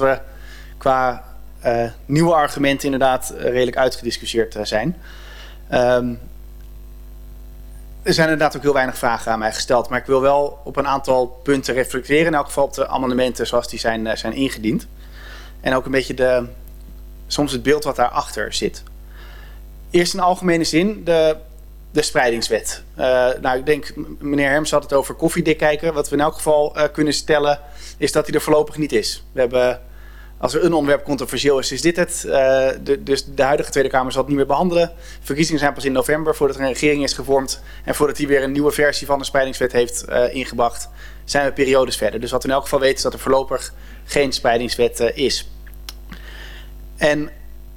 we qua uh, nieuwe argumenten inderdaad redelijk uitgediscussieerd zijn. Um, er zijn inderdaad ook heel weinig vragen aan mij gesteld. Maar ik wil wel op een aantal punten reflecteren. In elk geval op de amendementen zoals die zijn, zijn ingediend. En ook een beetje de, soms het beeld wat daarachter zit. Eerst in algemene zin de, de spreidingswet. Nou, ik denk, meneer Herms had het over koffiedik kijken. Wat we in elk geval kunnen stellen, is dat hij er voorlopig niet is. We hebben, als er een onderwerp controversieel is, is dit het. Uh, de, dus de huidige Tweede Kamer zal het niet meer behandelen. Verkiezingen zijn pas in november, voordat er een regering is gevormd. En voordat hij weer een nieuwe versie van de spreidingswet heeft ingebracht, zijn we periodes verder. Dus wat we in elk geval weten, is dat er voorlopig geen spreidingswet is. En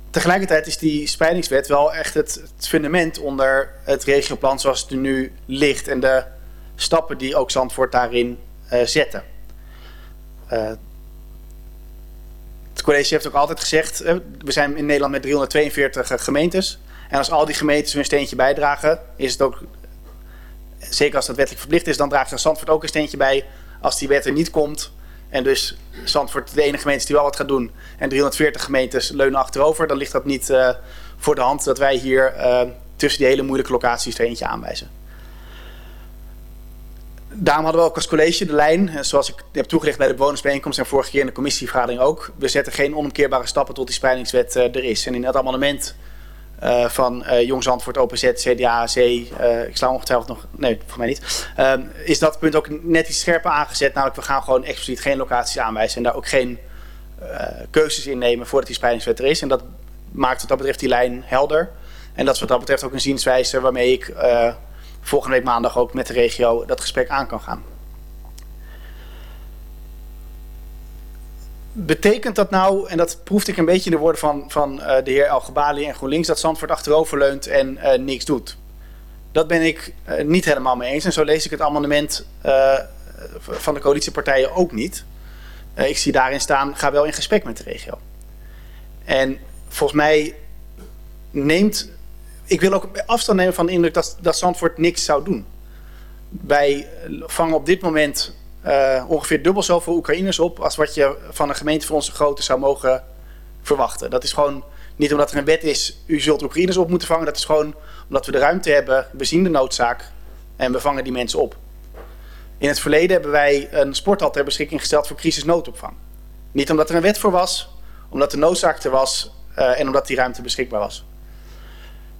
tegelijkertijd is die spreidingswet wel echt het, het, fundament onder het regioplan zoals het er nu ligt. En de stappen die ook Zandvoort daarin zetten. College heeft ook altijd gezegd, uh, we zijn in Nederland met 342 gemeentes. En als al die gemeentes hun steentje bijdragen, is het ook, zeker als dat wettelijk verplicht is, dan draagt Zandvoort ook een steentje bij. Als die wet er niet komt, en dus Zandvoort de enige gemeente die wel wat gaat doen. En 340 gemeentes leunen achterover. Dan ligt dat niet uh, voor de hand dat wij hier tussen die hele moeilijke locaties er eentje aanwijzen. Daarom hadden we ook als college de lijn, zoals ik heb toegelicht bij de bewonersbijeenkomst en vorige keer in de commissievergadering ook. We zetten geen onomkeerbare stappen tot die spreidingswet uh, er is. En in dat amendement uh, van uh, Jong Zandvoort, OPZ, CDA, C, ik sla ongetwijfeld nog, nee, voor mij niet, is dat punt ook net iets scherper aangezet. Namelijk, we gaan gewoon expliciet geen locaties aanwijzen en daar ook geen keuzes in nemen voordat die spreidingswet er is. En dat maakt wat dat betreft die lijn helder. En dat is wat dat betreft ook een zienswijze waarmee ik volgende week maandag ook met de regio dat gesprek aan kan gaan. Betekent dat nou, en dat proefde ik een beetje in de woorden van, van uh, de heer El Gebali en GroenLinks, dat Zandvoort achteroverleunt en uh, niks doet? Dat ben ik uh, niet helemaal mee eens. En zo lees ik het amendement van de coalitiepartijen ook niet. ik zie daarin staan, ga wel in gesprek met de regio. En volgens mij neemt, ik wil ook afstand nemen van de indruk dat, dat Zandvoort niks zou doen. Wij vangen op dit moment uh, ongeveer dubbel zoveel Oekraïners op als wat je van een gemeente van onze grootte zou mogen verwachten. Dat is gewoon niet omdat er een wet is, u zult Oekraïners op moeten vangen. Dat is gewoon omdat we de ruimte hebben, we zien de noodzaak en we vangen die mensen op. In het verleden hebben wij een sporthal ter beschikking gesteld voor crisisnoodopvang. Niet omdat er een wet voor was, omdat de noodzaak er was uh, en omdat die ruimte beschikbaar was.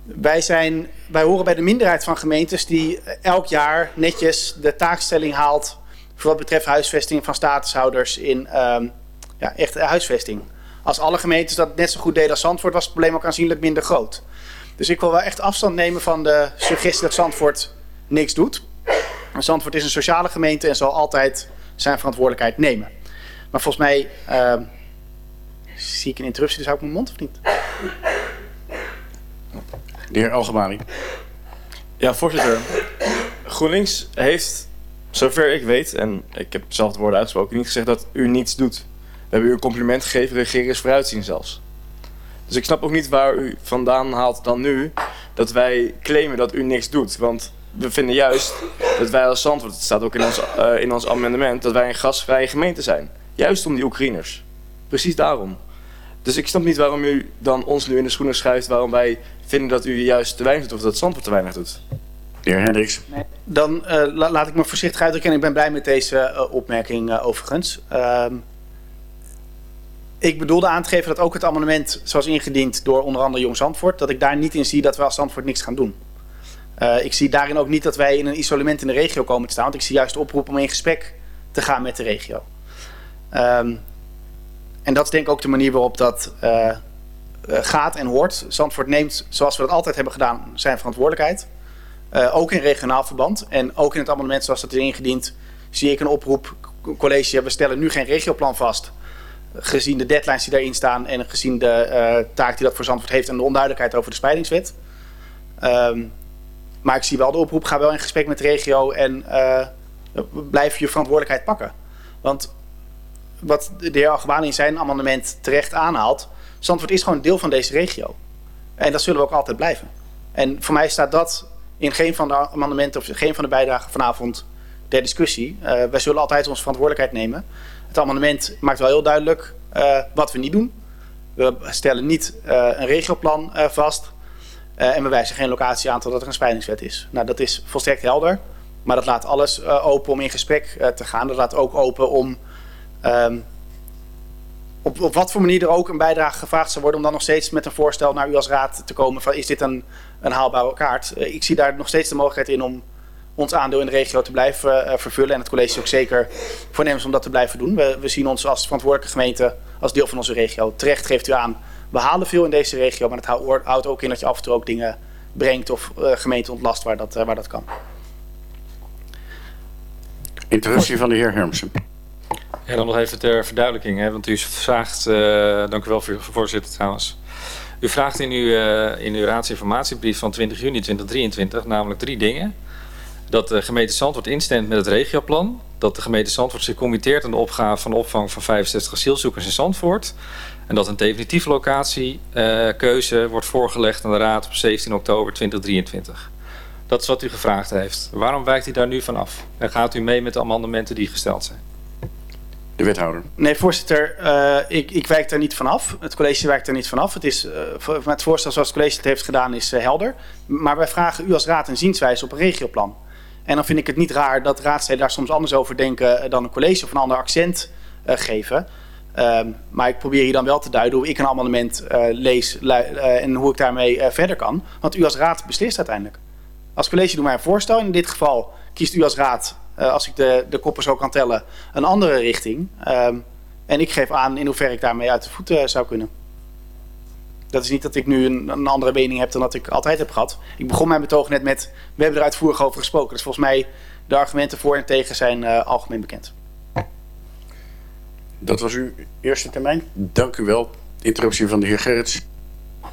Wij, zijn, wij horen bij de minderheid van gemeentes die elk jaar netjes de taakstelling haalt voor wat betreft huisvesting van statushouders in um, ja, huisvesting. Als alle gemeentes dat net zo goed deden als Zandvoort, was het probleem ook aanzienlijk minder groot. Dus ik wil wel echt afstand nemen van de suggestie dat Zandvoort niks doet. Zandvoort is een sociale gemeente en zal altijd zijn verantwoordelijkheid nemen. Maar volgens mij uh, zie ik een interruptie, dus hou ik mijn mond of niet? De heer Algemani. Ja, voorzitter. GroenLinks heeft Zover ik weet, en ik heb zelf het woord uitgesproken, niet gezegd dat u niets doet. We hebben u een compliment gegeven, regeren is vooruitzien zelfs. Dus ik snap ook niet waar u vandaan haalt dan nu dat wij claimen dat u niks doet. Want we vinden juist dat wij als Zandvoort, het staat ook in ons, uh, in ons amendement, dat wij een gasvrije gemeente zijn. Juist om die Oekraïners. Precies daarom. Dus ik snap niet waarom u dan ons nu in de schoenen schuift, waarom wij vinden dat u juist te weinig doet of dat Zandvoort te weinig doet. De heer Hendricks. Nee. Dan uh, la laat ik me voorzichtig uitdrukken en ik ben blij met deze uh, opmerking uh, overigens. Um, ik bedoelde aan te geven dat ook het amendement zoals ingediend door onder andere Jong Zandvoort, dat ik daar niet in zie dat we als Zandvoort niks gaan doen. ik zie daarin ook niet dat wij in een isolement in de regio komen te staan, want ik zie juist de oproep om in gesprek te gaan met de regio. Um, en dat is denk ik ook de manier waarop dat gaat en hoort. Zandvoort neemt, zoals we dat altijd hebben gedaan, zijn verantwoordelijkheid. Uh, ook in regionaal verband en ook in het amendement zoals dat is ingediend, zie ik een oproep. College, we stellen nu geen regioplan vast. Gezien de deadlines die daarin staan en gezien de taak die dat voor Zandvoort heeft en de onduidelijkheid over de spreidingswet. Um, maar ik zie wel de oproep, ga wel in gesprek met de regio en blijf je verantwoordelijkheid pakken. Want wat de heer Algebani in zijn amendement terecht aanhaalt, Zandvoort is gewoon deel van deze regio. En dat zullen we ook altijd blijven. En voor mij staat dat in geen van de amendementen of geen van de bijdragen vanavond ter discussie. Uh, wij zullen altijd onze verantwoordelijkheid nemen. Het amendement maakt wel heel duidelijk uh, wat we niet doen. We stellen niet uh, een regioplan vast. en we wijzen geen locatie aan totdat er een spreidingswet is. Nou, dat is volstrekt helder. Maar dat laat alles open om in gesprek te gaan. Dat laat ook open om um, op, op wat voor manier er ook een bijdrage gevraagd zou worden om dan nog steeds met een voorstel naar u als raad te komen van is dit een, een haalbare kaart. Uh, ik zie daar nog steeds de mogelijkheid in om ons aandeel in de regio te blijven uh, vervullen en het college ook zeker voornemens om dat te blijven doen. We, we zien ons als verantwoordelijke gemeente als deel van onze regio. Terecht geeft u aan, we halen veel in deze regio, maar het houdt ook in dat je af en toe ook dingen brengt of uh, gemeente ontlast waar dat, waar dat kan. Interruptie van de heer Hermsen. Ja, dan nog even ter verduidelijking, hè, want u vraagt, uh, dank u wel voor voorzitter trouwens. U vraagt in uw, uh, in uw raadsinformatiebrief van 20 juni 2023 namelijk drie dingen. Dat de gemeente Zandvoort instemt met het regioplan. Dat de gemeente Zandvoort zich committeert aan de opgave van opvang van 65 asielzoekers in Zandvoort. En dat een definitieve locatiekeuze uh, wordt voorgelegd aan de raad op 17 oktober 2023. Dat is wat u gevraagd heeft. Waarom wijkt u daar nu van af? En gaat u mee met de amendementen die gesteld zijn? De wethouder. Nee, voorzitter, uh, ik, ik wijk daar niet vanaf. Het college wijkt er niet vanaf. Het is, uh, het voorstel zoals het college het heeft gedaan is uh, helder. Maar wij vragen u als raad een zienswijze op een regioplan. En dan vind ik het niet raar dat raadsleden daar soms anders over denken dan een college of een ander accent geven. Um, maar ik probeer hier dan wel te duiden hoe ik een amendement lees en hoe ik daarmee verder kan. Want u als raad beslist uiteindelijk. Als college doen wij een voorstel. In dit geval kiest u als raad als ik de, de koppen zo kan tellen, een andere richting. Um, en ik geef aan in hoeverre ik daarmee uit de voeten zou kunnen. Dat is niet dat ik nu een, een, andere mening heb dan dat ik altijd heb gehad. Ik begon mijn betoog net met, we hebben er uitvoerig over gesproken. Dus volgens mij, de argumenten voor en tegen zijn uh, algemeen bekend. Dat was uw eerste termijn. Dank u wel. Interruptie van de heer Gerrits.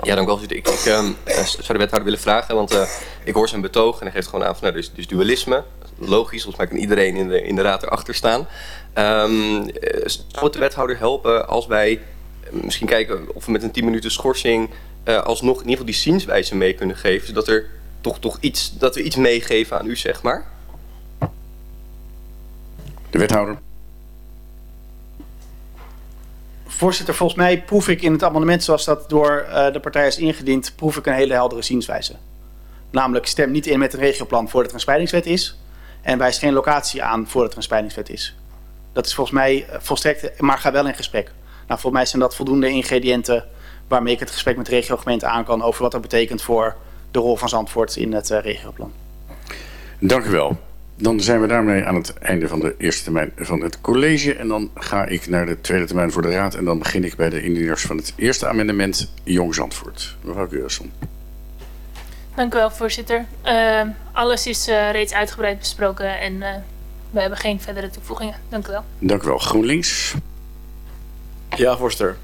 Ja, dank u wel. Ik, ik um, zou de wethouder willen vragen, want uh, ik hoor zijn betoog en hij geeft gewoon aan van, nou, dus, dus dualisme, logisch, volgens mij kan iedereen in de, in de raad erachter staan. Um, zou het de wethouder helpen als wij misschien kijken of we met een 10 minuten schorsing uh, alsnog in ieder geval die zienswijze mee kunnen geven, zodat er toch, toch iets, dat we iets meegeven aan u, zeg maar? De wethouder. Voorzitter, volgens mij proef ik in het amendement zoals dat door uh, de partij is ingediend, proef ik een hele heldere zienswijze. Namelijk stem niet in met een regioplan voordat er een spreidingswet is. En wijs geen locatie aan voordat er een spreidingswet is. Dat is volgens mij volstrekt, maar ga wel in gesprek. Nou, volgens mij zijn dat voldoende ingrediënten waarmee ik het gesprek met de regiogemeente aan kan over wat dat betekent voor de rol van Zandvoort in het uh, regioplan. Dank u wel. Dan zijn we daarmee aan het einde van de eerste termijn van het college. En dan ga ik naar de tweede termijn voor de raad. En dan begin ik bij de indieners van het eerste amendement, Jong Zandvoort. Mevrouw Keurson. Dank u wel, voorzitter. Uh, alles is uh, reeds uitgebreid besproken en uh, we hebben geen verdere toevoegingen. Dank u wel. Dank u wel. GroenLinks. Ja, voorzitter.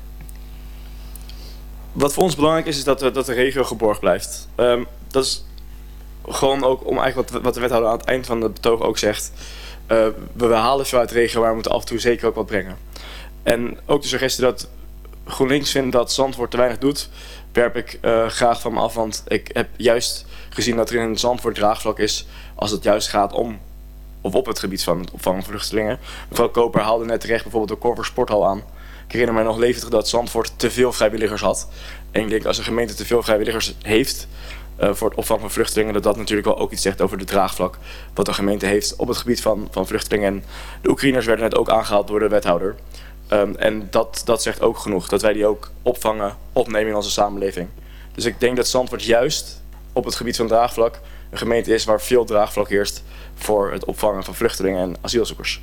Wat voor ons belangrijk is, is dat, dat de regio geborgd blijft. Um, dat is gewoon ook om eigenlijk wat, wat de wethouder aan het eind van het betoog ook zegt. Uh, we halen veel uit de regio, maar we moeten af en toe zeker ook wat brengen. En ook de suggestie dat GroenLinks vindt dat Zandvoort te weinig doet, werp ik uh, graag van me af. Want ik heb juist gezien dat er in Zandvoort draagvlak is als het juist gaat om of op het gebied van het opvangen van vluchtelingen. Mevrouw Koper haalde net terecht bijvoorbeeld de Korver Sporthal aan. Ik herinner mij nog levendig dat Zandvoort te veel vrijwilligers had. En ik denk als een gemeente te veel vrijwilligers heeft, uh, voor het opvangen van vluchtelingen, dat dat natuurlijk wel ook iets zegt over de draagvlak wat de gemeente heeft op het gebied van, van vluchtelingen. En de Oekraïners werden net ook aangehaald door de wethouder. Um, en dat, dat zegt ook genoeg, dat wij die ook opvangen, opnemen in onze samenleving. Dus ik denk dat Zandvoort juist op het gebied van draagvlak een gemeente is waar veel draagvlak heerst voor het opvangen van vluchtelingen en asielzoekers.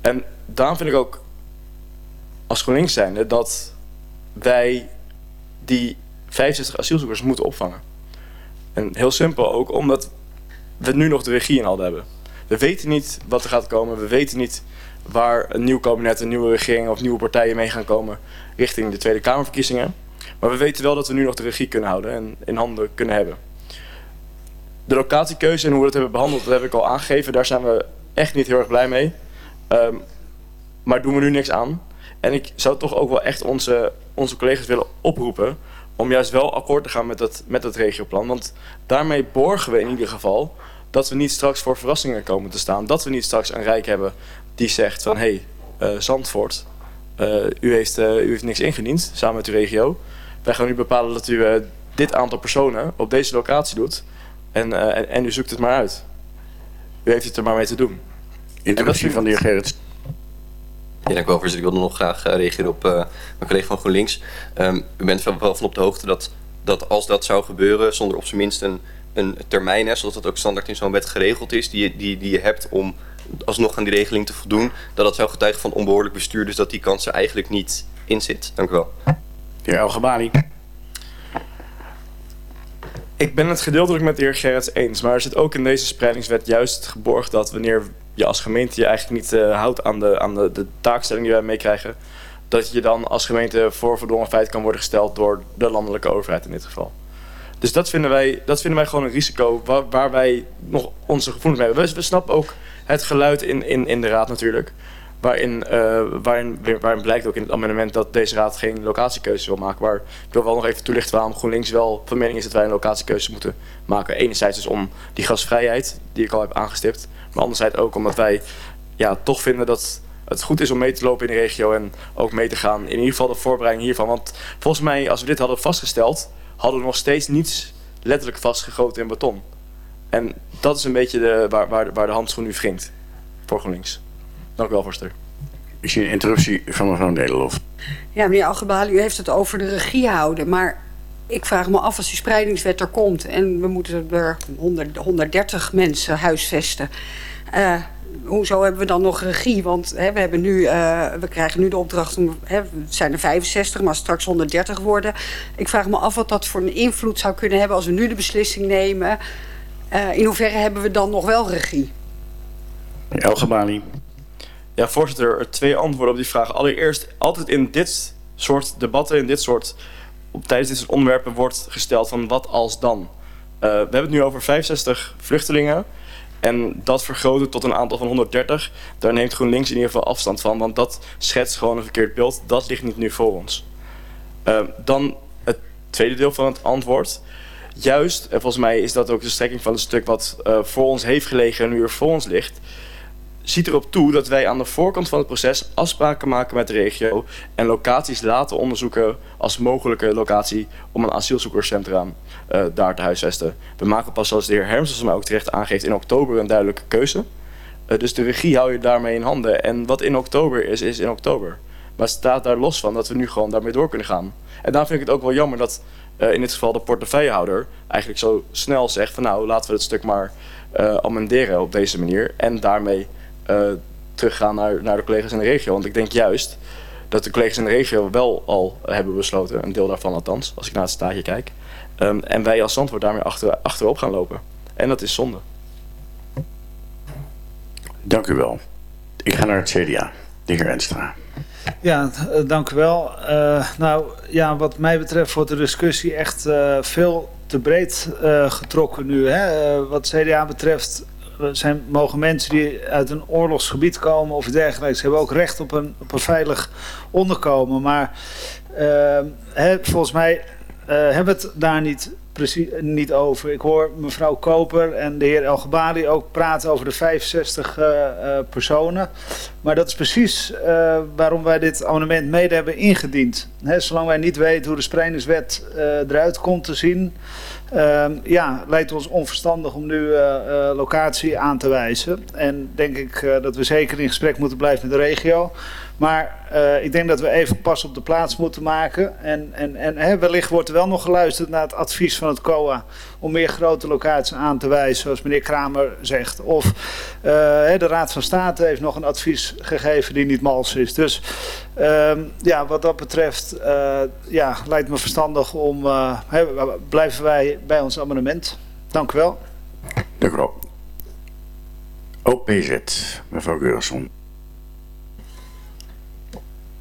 En daarom vind ik ook als GroenLinks zijnde dat wij die 65 asielzoekers moeten opvangen. En heel simpel ook omdat we nu nog de regie in handen hebben. We weten niet wat er gaat komen. We weten niet waar een nieuw kabinet, een nieuwe regering of nieuwe partijen mee gaan komen richting de Tweede Kamerverkiezingen. Maar we weten wel dat we nu nog de regie kunnen houden en in handen kunnen hebben. De locatiekeuze en hoe we dat hebben behandeld, dat heb ik al aangegeven. Daar zijn we echt niet heel erg blij mee. Um, maar doen we nu niks aan. En ik zou toch ook wel echt onze, onze collega's willen oproepen om juist wel akkoord te gaan met dat, met dat regioplan. Want daarmee borgen we in ieder geval Dat we niet straks voor verrassingen komen te staan. Dat we niet straks een Rijk hebben die zegt van... hé, hey, uh, Zandvoort, uh, u, heeft, uh, u heeft niks ingediend samen met uw regio. Wij gaan nu bepalen dat u dit aantal personen op deze locatie doet. En, en, en, u zoekt het maar uit. U heeft het er maar mee te doen. Interruptie van de heer Gerrits. Ja, dank u wel, voorzitter. Ik wilde nog graag reageren op mijn collega van GroenLinks. Um, u bent wel van op de hoogte dat, dat als dat zou gebeuren... zonder op zijn minst een, een termijn, hè, zoals dat ook standaard in zo'n wet geregeld is... die die, die je hebt om alsnog aan die regeling te voldoen, dat dat zou getuigen van onbehoorlijk bestuur, dus dat die kans er eigenlijk niet in zit. Dank u wel. De heer. Ik ben het gedeeltelijk met de heer Gerrits eens, maar er zit ook in deze spreidingswet juist geborgd dat wanneer je als gemeente je eigenlijk niet uh, houdt aan, de, aan de, de taakstelling die wij meekrijgen, dat je dan als gemeente voor verdongen feit kan worden gesteld door de landelijke overheid in dit geval. Dus dat vinden wij, dat vinden wij gewoon een risico waar, waar wij nog onze gevoelens mee hebben. We, we snappen ook het geluid in, in, in de raad natuurlijk. Waarin, uh, waarin, waarin blijkt ook in het amendement dat deze raad geen locatiekeuze wil maken. Maar ik wil wel nog even toelichten waarom GroenLinks wel van mening is dat wij een locatiekeuze moeten maken. Enerzijds dus om die gasvrijheid die ik al heb aangestipt. Maar anderzijds ook omdat wij ja, toch vinden dat het goed is om mee te lopen in de regio en ook mee te gaan. In ieder geval de voorbereiding hiervan. Want volgens mij, als we dit hadden vastgesteld, hadden we nog steeds niets letterlijk vastgegoten in beton. En dat is een beetje de, waar, waar, waar de handschoen nu wringt voor GroenLinks. Dank u wel, voorzitter. Ik zie een interruptie van mevrouw Nederlof. Ja, meneer Algebali, u heeft het over de regie houden. Maar ik vraag me af als die spreidingswet er komt... en we moeten er 100, 130 mensen huisvesten... Uh, hoezo hebben we dan nog regie? Want hè, we, hebben nu, uh, we krijgen nu de opdracht om... Hè, het zijn er 65, maar straks 130 worden. Ik vraag me af wat dat voor een invloed zou kunnen hebben... als we nu de beslissing nemen... Uh, in hoeverre hebben we dan nog wel regie? Elgebali. Ja, voorzitter, twee antwoorden op die vraag. Allereerst, altijd in dit soort debatten, in dit soort, op, tijdens dit soort onderwerpen wordt gesteld van wat als dan. Uh, we hebben het nu over 65 vluchtelingen. En dat vergroten tot een aantal van 130, daar neemt GroenLinks in ieder geval afstand van. Want dat schetst gewoon een verkeerd beeld. Dat ligt niet nu voor ons. Uh, dan het tweede deel van het antwoord juist, en volgens mij is dat ook de strekking van het stuk wat uh, voor ons heeft gelegen en nu er voor ons ligt, ziet erop toe dat wij aan de voorkant van het proces afspraken maken met de regio en locaties laten onderzoeken als mogelijke locatie om een asielzoekerscentrum uh, daar te huisvesten. We maken pas, zoals de heer Hermsens mij ook terecht aangeeft, in oktober een duidelijke keuze. Uh, dus de regie hou je daarmee in handen. En wat in oktober is, is in oktober. Maar staat daar los van dat we nu gewoon daarmee door kunnen gaan. En daarom vind ik het ook wel jammer dat uh, in dit geval de portefeuillehouder eigenlijk zo snel zegt van nou laten we het stuk maar uh, amenderen op deze manier en daarmee uh, teruggaan naar, naar de collega's in de regio. Want ik denk juist dat de collega's in de regio wel al hebben besloten, een deel daarvan althans, als ik naar het staatje kijk. Um, en wij als Zandvoort daarmee achter, achterop gaan lopen. En dat is zonde. Dank u wel. Ik ga naar het CDA, de heer Enstra. Ja, dank u wel. Uh, nou ja, wat mij betreft wordt de discussie echt uh, veel te breed getrokken nu. Hè? wat CDA betreft zijn, mogen mensen die uit een oorlogsgebied komen of dergelijks... hebben ook recht op een, op een veilig onderkomen. Maar hè, volgens mij hebben we het daar niet precies niet over. Ik hoor mevrouw Koper en de heer El Gebali ook praten over de 65 uh, uh, personen. Maar dat is precies uh, waarom wij dit amendement mede hebben ingediend. Zolang wij niet weten hoe de spreidingswet eruit komt te zien... ja, lijkt ons onverstandig om nu locatie aan te wijzen. En denk ik dat we zeker in gesprek moeten blijven met de regio... Maar ik denk dat we even pas op de plaats moeten maken. En, en, en hè, wellicht wordt er wel nog geluisterd naar het advies van het COA om meer grote locaties aan te wijzen, zoals meneer Kramer zegt. Of de Raad van State heeft nog een advies gegeven die niet mals is. Dus uh, ja, wat dat betreft uh, ja, lijkt me verstandig om, hè, blijven wij bij ons amendement. Dank u wel. Dank u wel. OPZ, mevrouw Geurson.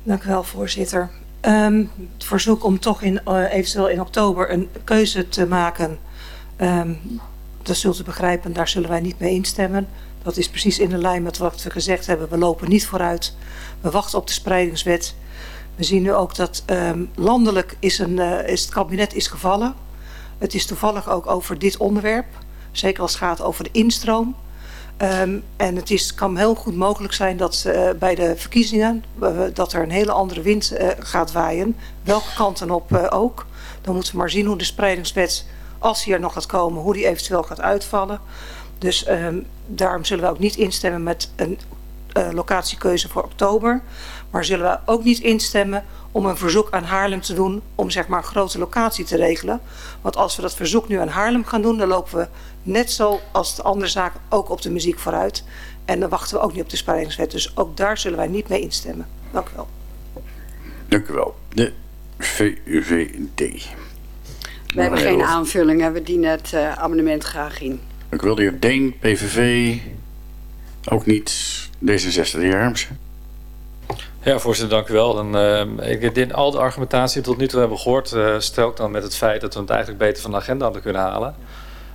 Dank u wel, voorzitter. Um, het verzoek om toch in, uh, eventueel in oktober een keuze te maken, um, dat zult u begrijpen, daar zullen wij niet mee instemmen. Dat is precies in de lijn met wat we gezegd hebben. We lopen niet vooruit. We wachten op de spreidingswet. We zien nu ook dat um, landelijk is, een, uh, is het kabinet is gevallen. Het is toevallig ook over dit onderwerp. Zeker als het gaat over de instroom. Ehm, en het is, kan heel goed mogelijk zijn dat uh, bij de verkiezingen... Dat er een hele andere wind uh, gaat waaien. Welke kant dan op ook. Dan moeten we maar zien hoe de spreidingswet, als die er nog gaat komen... hoe die eventueel gaat uitvallen. Dus um, daarom zullen we ook niet instemmen met een locatiekeuze voor oktober. Maar zullen we ook niet instemmen om een verzoek aan Haarlem te doen om zeg maar een grote locatie te regelen. Want als we dat verzoek nu aan Haarlem gaan doen, dan lopen we net zo als de andere zaken ook op de muziek vooruit. En dan wachten we ook niet op de spreidingswet. Dus ook daar zullen wij niet mee instemmen. Dank u wel. Dank u wel. De VVD. We hebben geen aanvullingen. We dienen het uh, amendement graag in. Dank u wel, de heer Deen, PVV. Ook niet. D66, de heer Hermsen. Ja, voorzitter, dank u wel. En, uh, ik, dit, al de argumentatie die we tot nu toe hebben gehoord, uh, stel dan met het feit dat we het eigenlijk beter van de agenda hadden kunnen halen.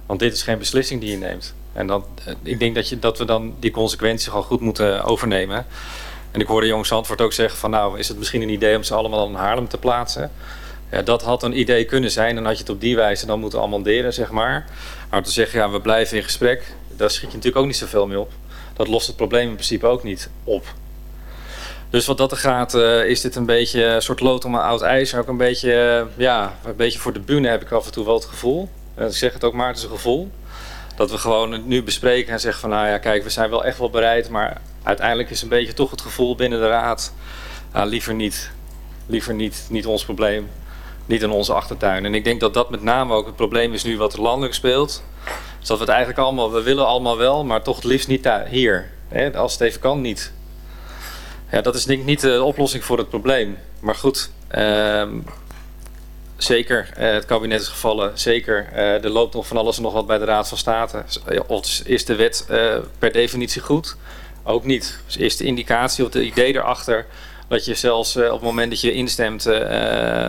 Want dit is geen beslissing die je neemt. En dan, uh, ik denk dat, je, dat we dan die consequenties gewoon goed moeten overnemen. En ik hoorde Jong Zandvoort ook zeggen van nou, is het misschien een idee om ze allemaal in Haarlem te plaatsen? Ja, dat had een idee kunnen zijn. Dan had je het op die wijze dan moeten amenderen, zeg maar. Maar te zeggen, ja, we blijven in gesprek, daar schiet je natuurlijk ook niet zoveel mee op. Dat lost het probleem in principe ook niet op. Dus wat dat er gaat, uh, is dit een beetje een soort lood om een oud ijs. Ook een beetje, uh, ja, een beetje voor de bühne heb ik af en toe wel het gevoel. Ik zeg het ook maar, het is een gevoel. Dat we gewoon het nu bespreken en zeggen van nou ja, kijk, we zijn wel echt wel bereid. Maar uiteindelijk is een beetje toch het gevoel binnen de raad. liever niet. Liever niet, niet ons probleem. Niet in onze achtertuin. En ik denk dat dat met name ook het probleem is nu wat landelijk speelt. Dus dat we het eigenlijk allemaal, we willen allemaal wel, maar toch het liefst niet hier. Hè? Als het even kan, niet. Ja, dat is denk ik niet de oplossing voor het probleem. Maar goed, uh, zeker, uh, het kabinet is gevallen. Zeker, uh, er loopt nog van alles en nog wat bij de Raad van State. Is de wet uh, per definitie goed? Ook niet. Dus is de indicatie of de idee erachter dat je zelfs op het moment dat je instemt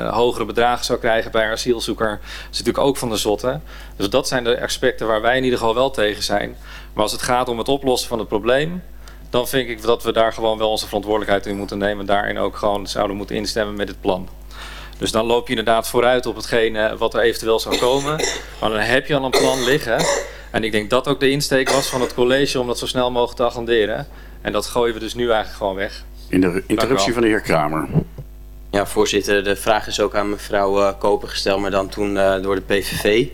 hogere bedragen zou krijgen bij een asielzoeker, is natuurlijk ook van de zotte. Dus dat zijn de aspecten waar wij in ieder geval wel tegen zijn. Maar als het gaat om het oplossen van het probleem, dan vind ik dat we daar gewoon wel onze verantwoordelijkheid in moeten nemen. Daarin ook gewoon zouden moeten instemmen met het plan. Dus dan loop je inderdaad vooruit op hetgene wat er eventueel zou komen. Maar dan heb je al een plan liggen. En ik denk dat ook de insteek was van het college om dat zo snel mogelijk te agenderen. En dat gooien we dus nu eigenlijk gewoon weg. In de interruptie van de heer Kramer. Ja, voorzitter, de vraag is ook aan mevrouw uh, Koper gesteld, maar dan toen uh, door de PVV.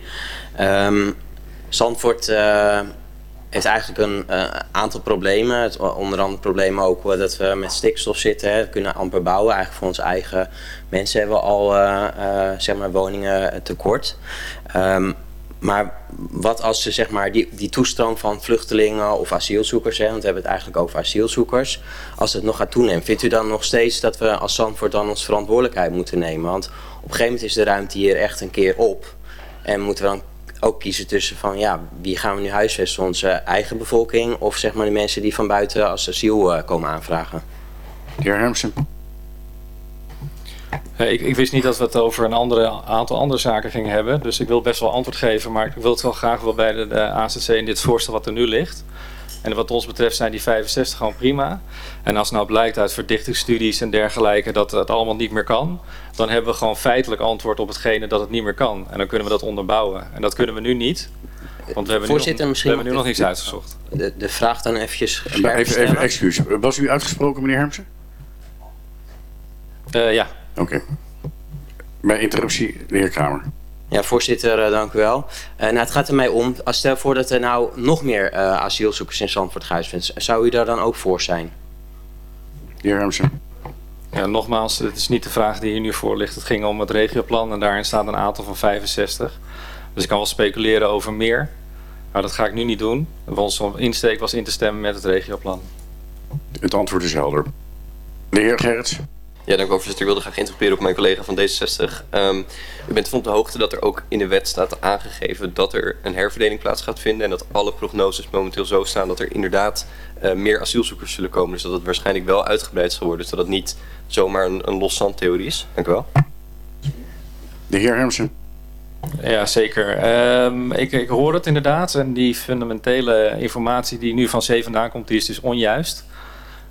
Um, Zandvoort uh, heeft eigenlijk een uh, aantal problemen. Het, onder andere problemen ook uh, dat we met stikstof zitten. Hè. We kunnen amper bouwen. Eigenlijk voor onze eigen mensen hebben we al uh, zeg maar woningen tekort. Um, maar wat als ze zeg maar die, die toestroom van vluchtelingen of asielzoekers, hè, want we hebben het eigenlijk over asielzoekers, als het nog gaat toenemen, vindt u dan nog steeds dat we als Zandvoort dan onze verantwoordelijkheid moeten nemen? Want op een gegeven moment is de ruimte hier echt een keer op. En moeten we dan ook kiezen tussen van ja, wie gaan we nu huisvesten? Onze eigen bevolking of zeg maar de mensen die van buiten als asiel uh, komen aanvragen? De heer Hermsen. Ik, ik, wist niet dat we het over een andere, aantal andere zaken gingen hebben. Dus ik wil best wel antwoord geven. Maar ik wil het wel graag wel bij de, de ACC in dit voorstel wat er nu ligt. En wat ons betreft zijn die 65 gewoon prima. En als nou blijkt uit verdichtingsstudies en dergelijke dat het allemaal niet meer kan, dan hebben we gewoon feitelijk antwoord op hetgene dat het niet meer kan. En dan kunnen we dat onderbouwen. En dat kunnen we nu niet. Want we hebben, Voorzitter, nu, nog, we hebben nu nog niks uitgezocht. De, de vraag dan eventjes even, even excuus. Was u uitgesproken, meneer Hermsen? Uh, ja. Oké. Okay. Bij interruptie, de heer Kramer. Ja, voorzitter, uh, dank u wel. Uh, nou, het gaat er mij om, als stel voor dat er nou nog meer uh, asielzoekers in Zandvoort gehuisvest, zou u daar dan ook voor zijn? De heer Hermsen. Ja, nogmaals, het is niet de vraag die hier nu voor ligt. Het ging om het regioplan en daarin staat een aantal van 65. Dus ik kan wel speculeren over meer. Maar dat ga ik nu niet doen. Onze insteek was in te stemmen met het regioplan. Het antwoord is helder. De heer Gerrits. Ja, dank u wel, voorzitter. Ik wilde graag interpreteren op mijn collega van D66. Um, u bent van op de hoogte dat er ook in de wet staat aangegeven dat er een herverdeling plaats gaat vinden. En dat alle prognoses momenteel zo staan dat er inderdaad uh, meer asielzoekers zullen komen. Dus dat het waarschijnlijk wel uitgebreid zal worden. Dus dat het niet zomaar een, een los zandtheorie is. Dank u wel. De heer Hermsen. Ja, zeker. Um, ik, ik hoor het inderdaad. En die fundamentele informatie die nu van C vandaan komt, die is dus onjuist.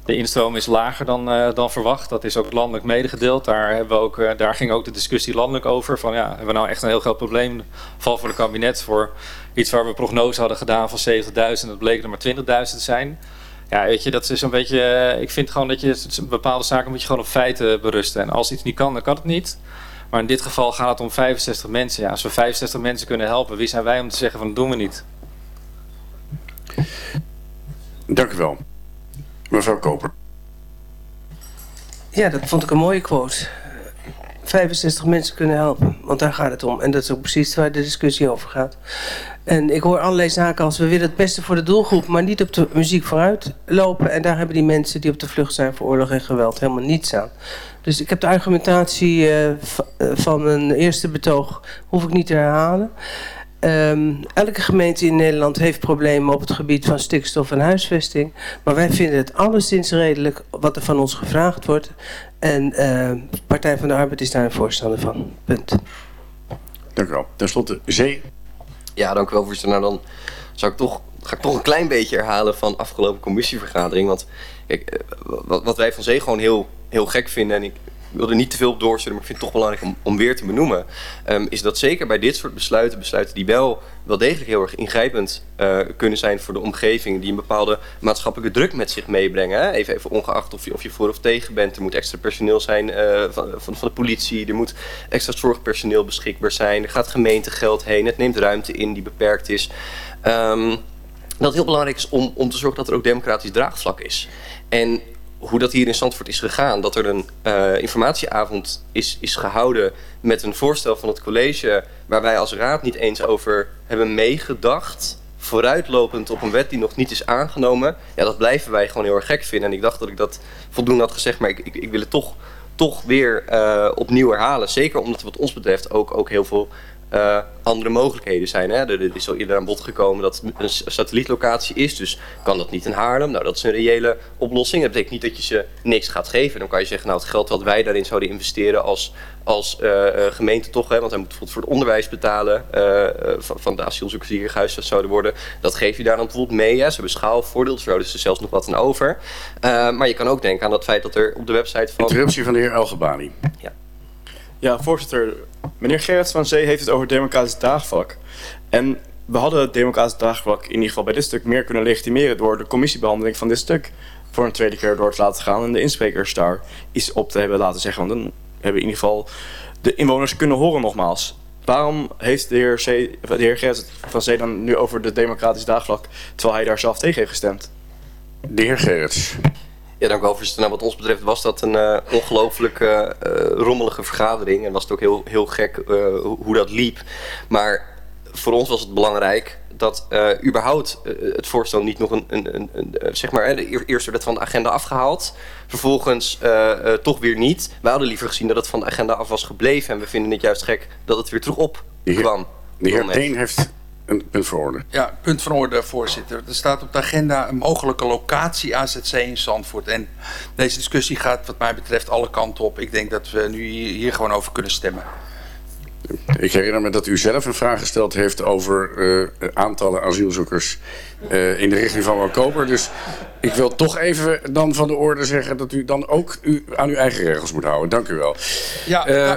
De instroom is lager dan, uh, dan verwacht. Dat is ook landelijk medegedeeld. Daar, hebben we ook, uh, daar ging ook de discussie landelijk over. Van ja, hebben we nou echt een heel groot probleem? Val voor het kabinet voor iets waar we prognose hadden gedaan van 70.000. Dat bleek er maar 20.000 te zijn. Ja, weet je, dat is een beetje. Uh, ik vind gewoon dat je bepaalde zaken moet je gewoon op feiten berusten. En als iets niet kan, dan kan het niet. Maar in dit geval gaat het om 65 mensen. Ja, als we 65 mensen kunnen helpen, wie zijn wij om te zeggen van dat doen we niet? Dank u wel. Mevrouw Koper. Ja, dat vond ik een mooie quote. 65 mensen kunnen helpen, want daar gaat het om. En dat is ook precies waar de discussie over gaat. En ik hoor allerlei zaken als we willen het beste voor de doelgroep, maar niet op de muziek vooruit lopen. En daar hebben die mensen die op de vlucht zijn voor oorlog en geweld helemaal niets aan. Dus ik heb de argumentatie uh, van een eerste betoog, hoef ik niet te herhalen. Um, elke gemeente in Nederland heeft problemen op het gebied van stikstof en huisvesting. Maar wij vinden het alleszins redelijk wat er van ons gevraagd wordt. En uh, Partij van de Arbeid is daar een voorstander van. Punt. Dank u wel. Ten slotte, Zee. Ja, dank u wel, voorzitter. Nou, dan zou ik toch, ga ik toch een klein beetje herhalen van afgelopen commissievergadering. Want kijk, wat, wat wij van Zee gewoon heel, heel gek vinden... en ik ik wil er niet te veel op doorzetten, maar ik vind het toch belangrijk om, om weer te benoemen. Um, is dat zeker bij dit soort besluiten, besluiten die wel, wel degelijk heel erg ingrijpend uh, kunnen zijn voor de omgeving, die een bepaalde maatschappelijke druk met zich meebrengen. Hè? Even, even ongeacht of je, of je voor of tegen bent. Er moet extra personeel zijn uh, van, van, van de politie, er moet extra zorgpersoneel beschikbaar zijn, er gaat gemeentegeld heen, het neemt ruimte in die beperkt is. Um, dat het heel belangrijk is om, om te zorgen dat er ook democratisch draagvlak is. En hoe dat hier in Zandvoort is gegaan. Dat er een uh, informatieavond is, is gehouden met een voorstel van het college... waar wij als raad niet eens over hebben meegedacht... vooruitlopend op een wet die nog niet is aangenomen. Ja, dat blijven wij gewoon heel erg gek vinden. En ik dacht dat ik dat voldoende had gezegd, maar ik, ik, ik wil het toch, toch weer uh, opnieuw herhalen. Zeker omdat wat ons betreft ook, ook heel veel uh, andere mogelijkheden zijn. Hè? Er, er is al eerder aan bod gekomen dat het een satellietlocatie is, dus kan dat niet in Haarlem. Nou, dat is een reële oplossing. Dat betekent niet dat je ze niks gaat geven. Dan kan je zeggen, nou, het geld wat wij daarin zouden investeren als, als uh, gemeente toch, hè, want hij moet bijvoorbeeld voor het onderwijs betalen uh, van, van de asielzoekers die hier gehuisvest zouden worden, dat geef je daar dan bijvoorbeeld mee. Hè? Ze hebben schaalvoordeel, dus er is zelfs nog wat aan over. maar je kan ook denken aan dat feit dat er op de website van... Interruptie van de heer Elgebani. Ja. Ja, voorzitter. Meneer Gerrits van Zee heeft het over democratisch draagvlak. En we hadden het democratisch draagvlak in ieder geval bij dit stuk meer kunnen legitimeren door de commissiebehandeling van dit stuk voor een tweede keer door te laten gaan en de insprekers daar iets op te hebben laten zeggen. Want dan hebben we in ieder geval de inwoners kunnen horen nogmaals. Waarom heeft de heer, C, de heer van Zee dan nu over de democratisch draagvlak terwijl hij daar zelf tegen heeft gestemd? De heer Gerrits. Ja, dank wel, voorzitter. Nou, wat ons betreft was dat een uh, ongelooflijk uh, uh, rommelige vergadering. En was het ook heel, heel gek hoe dat liep. Maar voor ons was het belangrijk dat überhaupt het voorstel niet nog een, een, een, een zeg maar, eerst werd het van de agenda afgehaald. Vervolgens toch weer niet. We hadden liever gezien dat het van de agenda af was gebleven. En we vinden het juist gek dat het weer terug op kwam. De heer Deen heeft een punt van orde. Ja, punt van orde, voorzitter. Er staat op de agenda een mogelijke locatie AZC in Zandvoort. En deze discussie gaat wat mij betreft alle kanten op. Ik denk dat we nu hier, gewoon over kunnen stemmen. Ik herinner me dat u zelf een vraag gesteld heeft over uh, aantallen asielzoekers uh, in de richting van Welkoper. Dus ik wil toch even dan van de orde zeggen dat u dan ook u, aan uw eigen regels moet houden. Dank u wel. Ja, uh,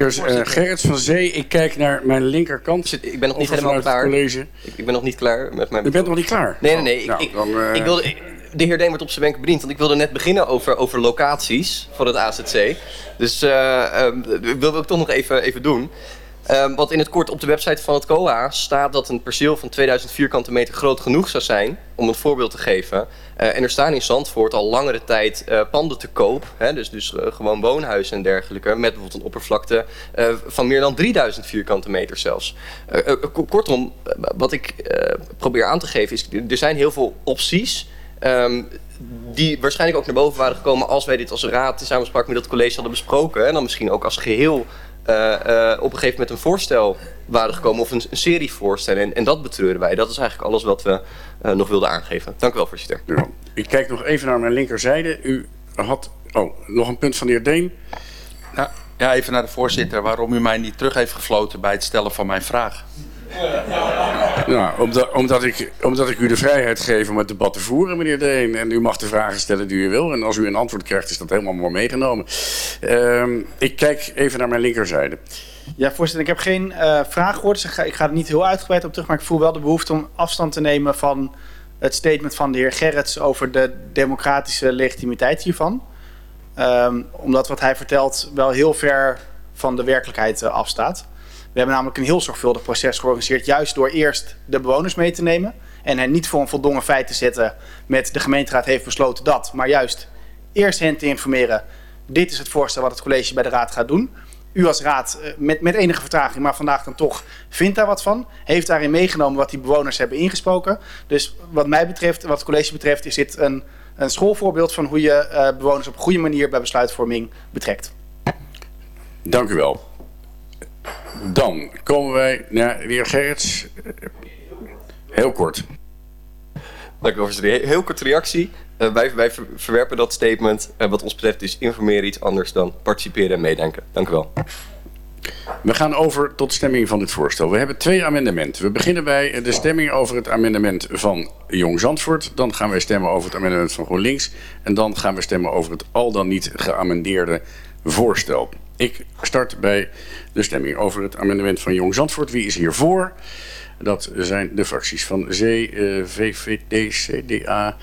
uh, Gerrit van Zee, ik kijk naar mijn linkerkant. Ik ben nog niet helemaal klaar. College. Ik, ik, ben nog niet klaar met mijn... U bent nog niet klaar? Nee, nee, nee. Nou, ik, dan, uh... ik, wilde, de heer Deen wordt op zijn wenk bediend. Want ik wilde net beginnen over, over locaties van het AZC. Dus uh, uh, wil ik toch nog even, even doen. Um, wat in het kort op de website van het COA staat dat een perceel van 2000 vierkante meter groot genoeg zou zijn, om een voorbeeld te geven. Uh, en er staan in Zandvoort al langere tijd uh, panden te koop, hè, dus, dus uh, gewoon woonhuizen en dergelijke, met bijvoorbeeld een oppervlakte van meer dan 3000 vierkante meter zelfs. kortom, wat ik probeer aan te geven is, er zijn heel veel opties. Um, die waarschijnlijk ook naar boven waren gekomen als wij dit als raad in samenspraak met het college hadden besproken. En dan misschien ook als geheel op een gegeven moment een voorstel waren gekomen of een, een serie voorstellen. En, en, dat betreuren wij. Dat is eigenlijk alles wat we uh, nog wilden aangeven. Dank u wel, voorzitter. Ja. Ik kijk nog even naar mijn linkerzijde. U had oh, nog een punt van de heer Deen. Nou, ja, even naar de voorzitter. Waarom u mij niet terug heeft gefloten bij het stellen van mijn vraag. Nou, omdat, omdat, ik, omdat ik u de vrijheid geef om het debat te voeren, meneer Deen. En u mag de vragen stellen die u wil. En als u een antwoord krijgt, is dat helemaal mooi meegenomen. Ehm, ik kijk even naar mijn linkerzijde. Ja, voorzitter, ik heb geen eh vraag gehoord, ik ga, ik ga er niet heel uitgebreid op terug. Maar ik voel wel de behoefte om afstand te nemen van het statement van de heer Gerrits over de democratische legitimiteit hiervan. Ehm, omdat wat hij vertelt wel heel ver van de werkelijkheid eh, afstaat. We hebben namelijk een heel zorgvuldig proces georganiseerd, juist door eerst de bewoners mee te nemen. En hen niet voor een voldongen feit te zetten met de gemeenteraad heeft besloten dat. Maar juist eerst hen te informeren. Dit is het voorstel wat het college bij de raad gaat doen. U als raad, eh, met, met enige vertraging, maar vandaag dan toch, vindt daar wat van. Heeft daarin meegenomen wat die bewoners hebben ingesproken. Dus wat mij betreft, wat het college betreft, is dit een, een schoolvoorbeeld van hoe je eh, bewoners op een goede manier bij besluitvorming betrekt. Dank u wel. Dan komen wij naar de heer Gerrits. Heel kort. Dank u wel, voorzitter. Heel korte reactie. Eh, wij, wij ver- verwerpen dat statement. Eh, wat ons betreft is informeren iets anders dan participeren en meedenken. Dank u wel. We gaan over tot stemming van dit voorstel. We hebben twee amendementen. We beginnen bij de stemming over het amendement van Jong Zandvoort. Dan gaan wij stemmen over het amendement van GroenLinks. En dan gaan we stemmen over het al dan niet geamendeerde voorstel. Ik start bij de stemming over het amendement van Jong Zandvoort. Wie is hiervoor? Dat zijn de fracties van C, eh, VVD, CDA,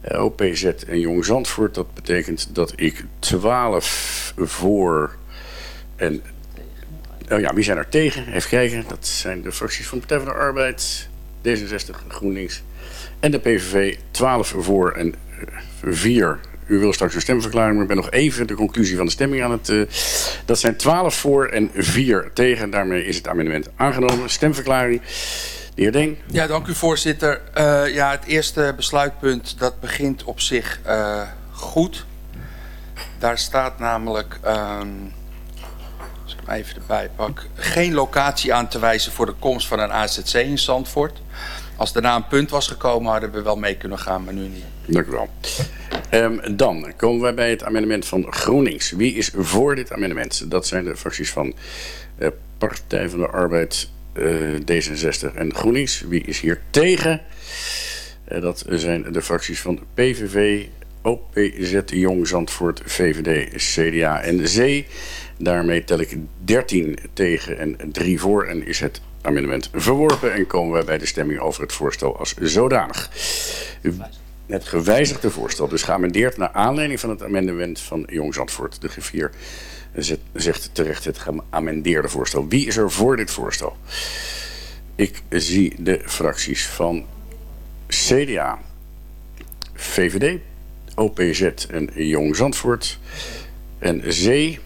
eh, OPZ en Jong Zandvoort. Dat betekent dat ik 12 voor en Oh ja, wie zijn er tegen? Even kijken. Dat zijn de fracties van Partij van de Arbeid, D66, GroenLinks en de PVV. 12 voor en 4. U wil straks een stemverklaring, maar ik ben nog even de conclusie van de stemming aan het... eh, dat zijn 12 voor en 4 tegen. Daarmee is het amendement aangenomen. Stemverklaring. De heer Deen. Ja, dank u voorzitter. Eh, ja, het eerste besluitpunt dat begint op zich eh, goed. Daar staat namelijk, ehm, als ik hem even erbij pak, geen locatie aan te wijzen voor de komst van een AZC in Zandvoort. Als daarna een punt was gekomen, hadden we wel mee kunnen gaan, maar nu niet. Dank u wel. Ehm, dan komen wij bij het amendement van GroenLinks. Wie is voor dit amendement? Dat zijn de fracties van eh, Partij van de Arbeid, eh, D66 en GroenLinks. Wie is hier tegen? Eh, dat zijn de fracties van PVV, OPZ, Jong Zandvoort, VVD, CDA en C. Daarmee tel ik 13 tegen en 3 voor en is het amendement verworpen. En komen wij bij de stemming over het voorstel als zodanig. Het gewijzigde voorstel, dus geamendeerd naar aanleiding van het amendement van Jong Zandvoort. De zet- zegt terecht het geamendeerde voorstel. Wie is er voor dit voorstel? Ik zie de fracties van CDA, VVD, OPZ en Jong Zandvoort. En C,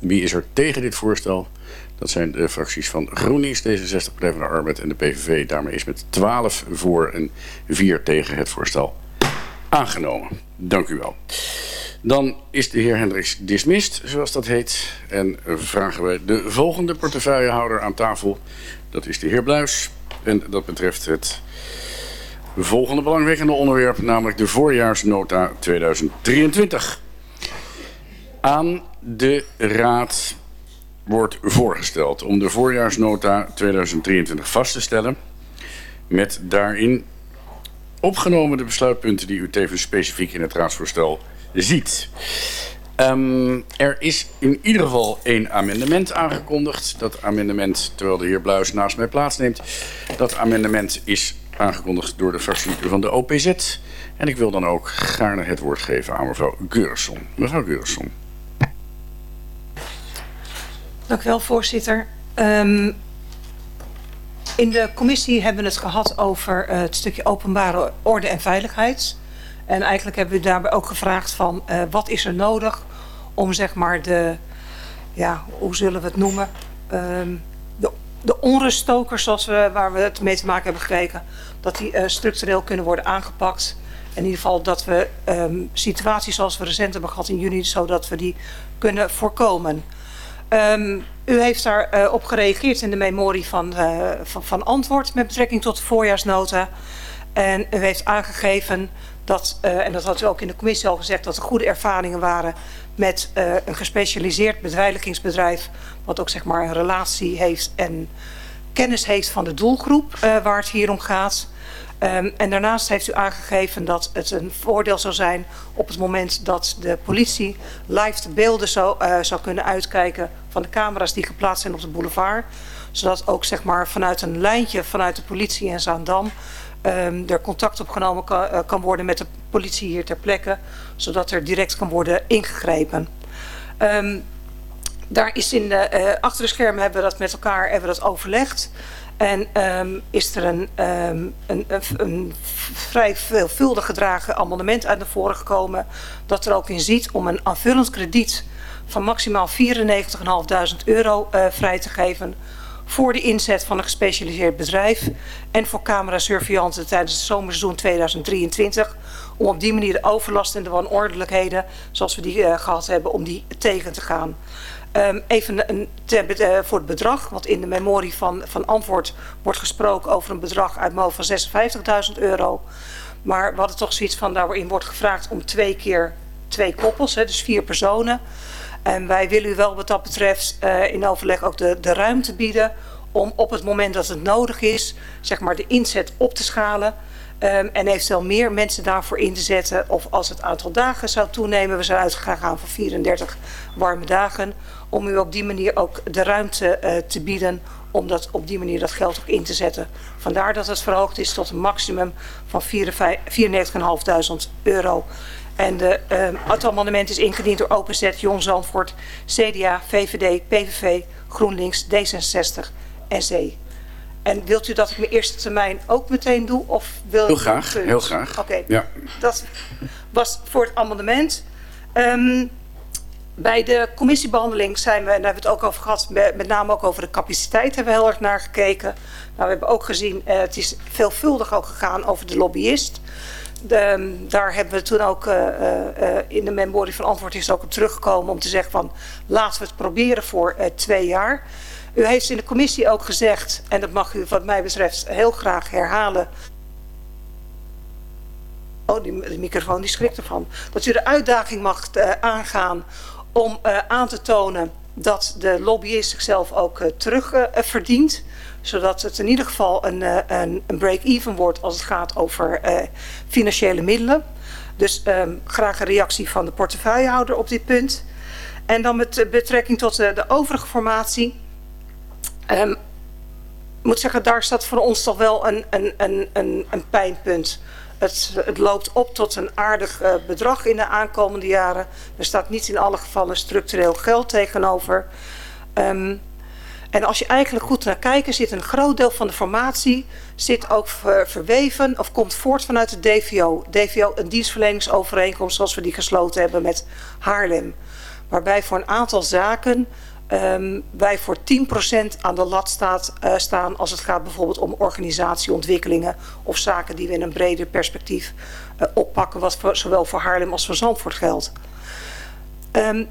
wie is er tegen dit voorstel? Dat zijn de fracties van GroenLinks, D66, Partij van de Arbeid en de PVV. Daarmee is met 12 voor en 4 tegen het voorstel aangenomen. Dank u wel. Dan is de heer Hendricks dismissed, zoals dat heet. En vragen we de volgende portefeuillehouder aan tafel. Dat is de heer Bluis. En dat betreft het volgende belangwekkende onderwerp, namelijk de voorjaarsnota 2023. Aan de Raad wordt voorgesteld om de voorjaarsnota 2023 vast te stellen. Met daarin opgenomen de besluitpunten die u tevens specifiek in het raadsvoorstel ziet. Ehm, er is in ieder geval één amendement aangekondigd. Dat amendement, terwijl de heer Bluis naast mij plaatsneemt, dat amendement is aangekondigd door de fractie van de OPZ. En ik wil dan ook gaarne het woord geven aan mevrouw Geurson. Mevrouw Geurson. Dank u wel, voorzitter. Ehm, in de commissie hebben we het gehad over eh, het stukje openbare orde en veiligheid. En eigenlijk hebben we daarbij ook gevraagd van eh, wat is er nodig om zeg maar de, ja, hoe zullen we het noemen, Ehm, de, de onruststokers zoals we, waar we het mee te maken hebben gekregen, dat die eh, structureel kunnen worden aangepakt. In ieder geval dat we ehm, situaties zoals we recent hebben gehad in juni, zodat we die kunnen voorkomen. Ehm, u heeft daar eh, op gereageerd in de memorie van, eh, van, van antwoord met betrekking tot de voorjaarsnota. En u heeft aangegeven dat, eh, en dat had u ook in de commissie al gezegd, dat er goede ervaringen waren met een gespecialiseerd beveiligingsbedrijf, wat ook zeg maar een relatie heeft en kennis heeft van de doelgroep uh, waar het hier om gaat. Um, en daarnaast heeft u aangegeven dat het een voordeel zou zijn op het moment dat de politie live de beelden zou, uh, zou kunnen uitkijken van de camera's die geplaatst zijn op de boulevard. Zodat ook zeg maar, vanuit een lijntje vanuit de politie in Zaandam um, er contact opgenomen kan, uh, kan worden met de politie hier ter plekke. Zodat er direct kan worden ingegrepen. Um, daar is in de, uh, achter de schermen hebben we dat met elkaar hebben we dat overlegd. En um, is er een, um, een, een, vrij veelvuldig gedragen amendement uit naar voren gekomen. Dat er ook in ziet om een aanvullend krediet van maximaal 94.500 euro uh, vrij te geven. Voor de inzet van een gespecialiseerd bedrijf. En voor camerasurveillance tijdens het zomerseizoen 2023. Om op die manier de overlast en de wanordelijkheden zoals we die uh, gehad hebben, om die tegen te gaan. Um, even een, te, uh, voor het bedrag, want in de memorie van, van antwoord wordt gesproken over een bedrag uit van 56.000 euro. Maar we hadden toch zoiets van, daarin wordt gevraagd om twee keer twee koppels, hè, dus vier personen. En wij willen u wel wat dat betreft uh, in overleg ook de, de ruimte bieden om op het moment dat het nodig is, zeg maar de inzet op te schalen. Um, en eventueel meer mensen daarvoor in te zetten. Of als het aantal dagen zou toenemen, we zijn uitgegaan van 34 warme dagen. Om u op die manier ook de ruimte uh, te bieden om dat op die manier dat geld ook in te zetten. Vandaar dat het verhoogd is tot een maximum van 94.500 euro. En de, uh, het amendement is ingediend door Openzet, Jong Zandvoort, CDA, VVD, PVV, GroenLinks, D66 en C. En wilt u dat ik mijn eerste termijn ook meteen doe? Of wil heel graag, heel graag. Oké, okay. ja. dat was voor het amendement. Um, bij de commissiebehandeling zijn we, en daar hebben we het ook over gehad, met name ook over de capaciteit hebben we heel erg naar gekeken. Nou, we hebben ook gezien, uh, het is veelvuldig ook gegaan over de lobbyist. De, daar hebben we toen ook uh, uh, in de memorie van antwoord is ook op teruggekomen om te zeggen van laten we het proberen voor twee jaar. U heeft in de commissie ook gezegd, en dat mag u wat mij betreft heel graag herhalen. Oh, die, die microfoon die schrikt ervan. Dat u de uitdaging mag uh, aangaan om uh, aan te tonen dat de lobbyist zichzelf ook uh, terug uh, verdient. Zodat het in ieder geval een, een, een break-even wordt als het gaat over financiële middelen. Dus um, graag een reactie van de portefeuillehouder op dit punt. En dan met betrekking tot de, de overige formatie. Um, ik moet zeggen, daar staat voor ons toch wel een, een, een, een pijnpunt. Het, loopt op tot een aardig uh, bedrag in de aankomende jaren. Er staat niet in alle gevallen structureel geld tegenover. Um, en als je eigenlijk goed naar kijkt, zit een groot deel van de formatie zit ook ver, verweven of komt voort vanuit de DVO. DVO, een dienstverleningsovereenkomst zoals we die gesloten hebben met Haarlem. Waarbij voor een aantal zaken um, wij voor 10% aan de lat staat, uh, staan als het gaat bijvoorbeeld om organisatieontwikkelingen of zaken die we in een breder perspectief uh, oppakken, wat zowel voor Haarlem als voor Zandvoort geldt. Um,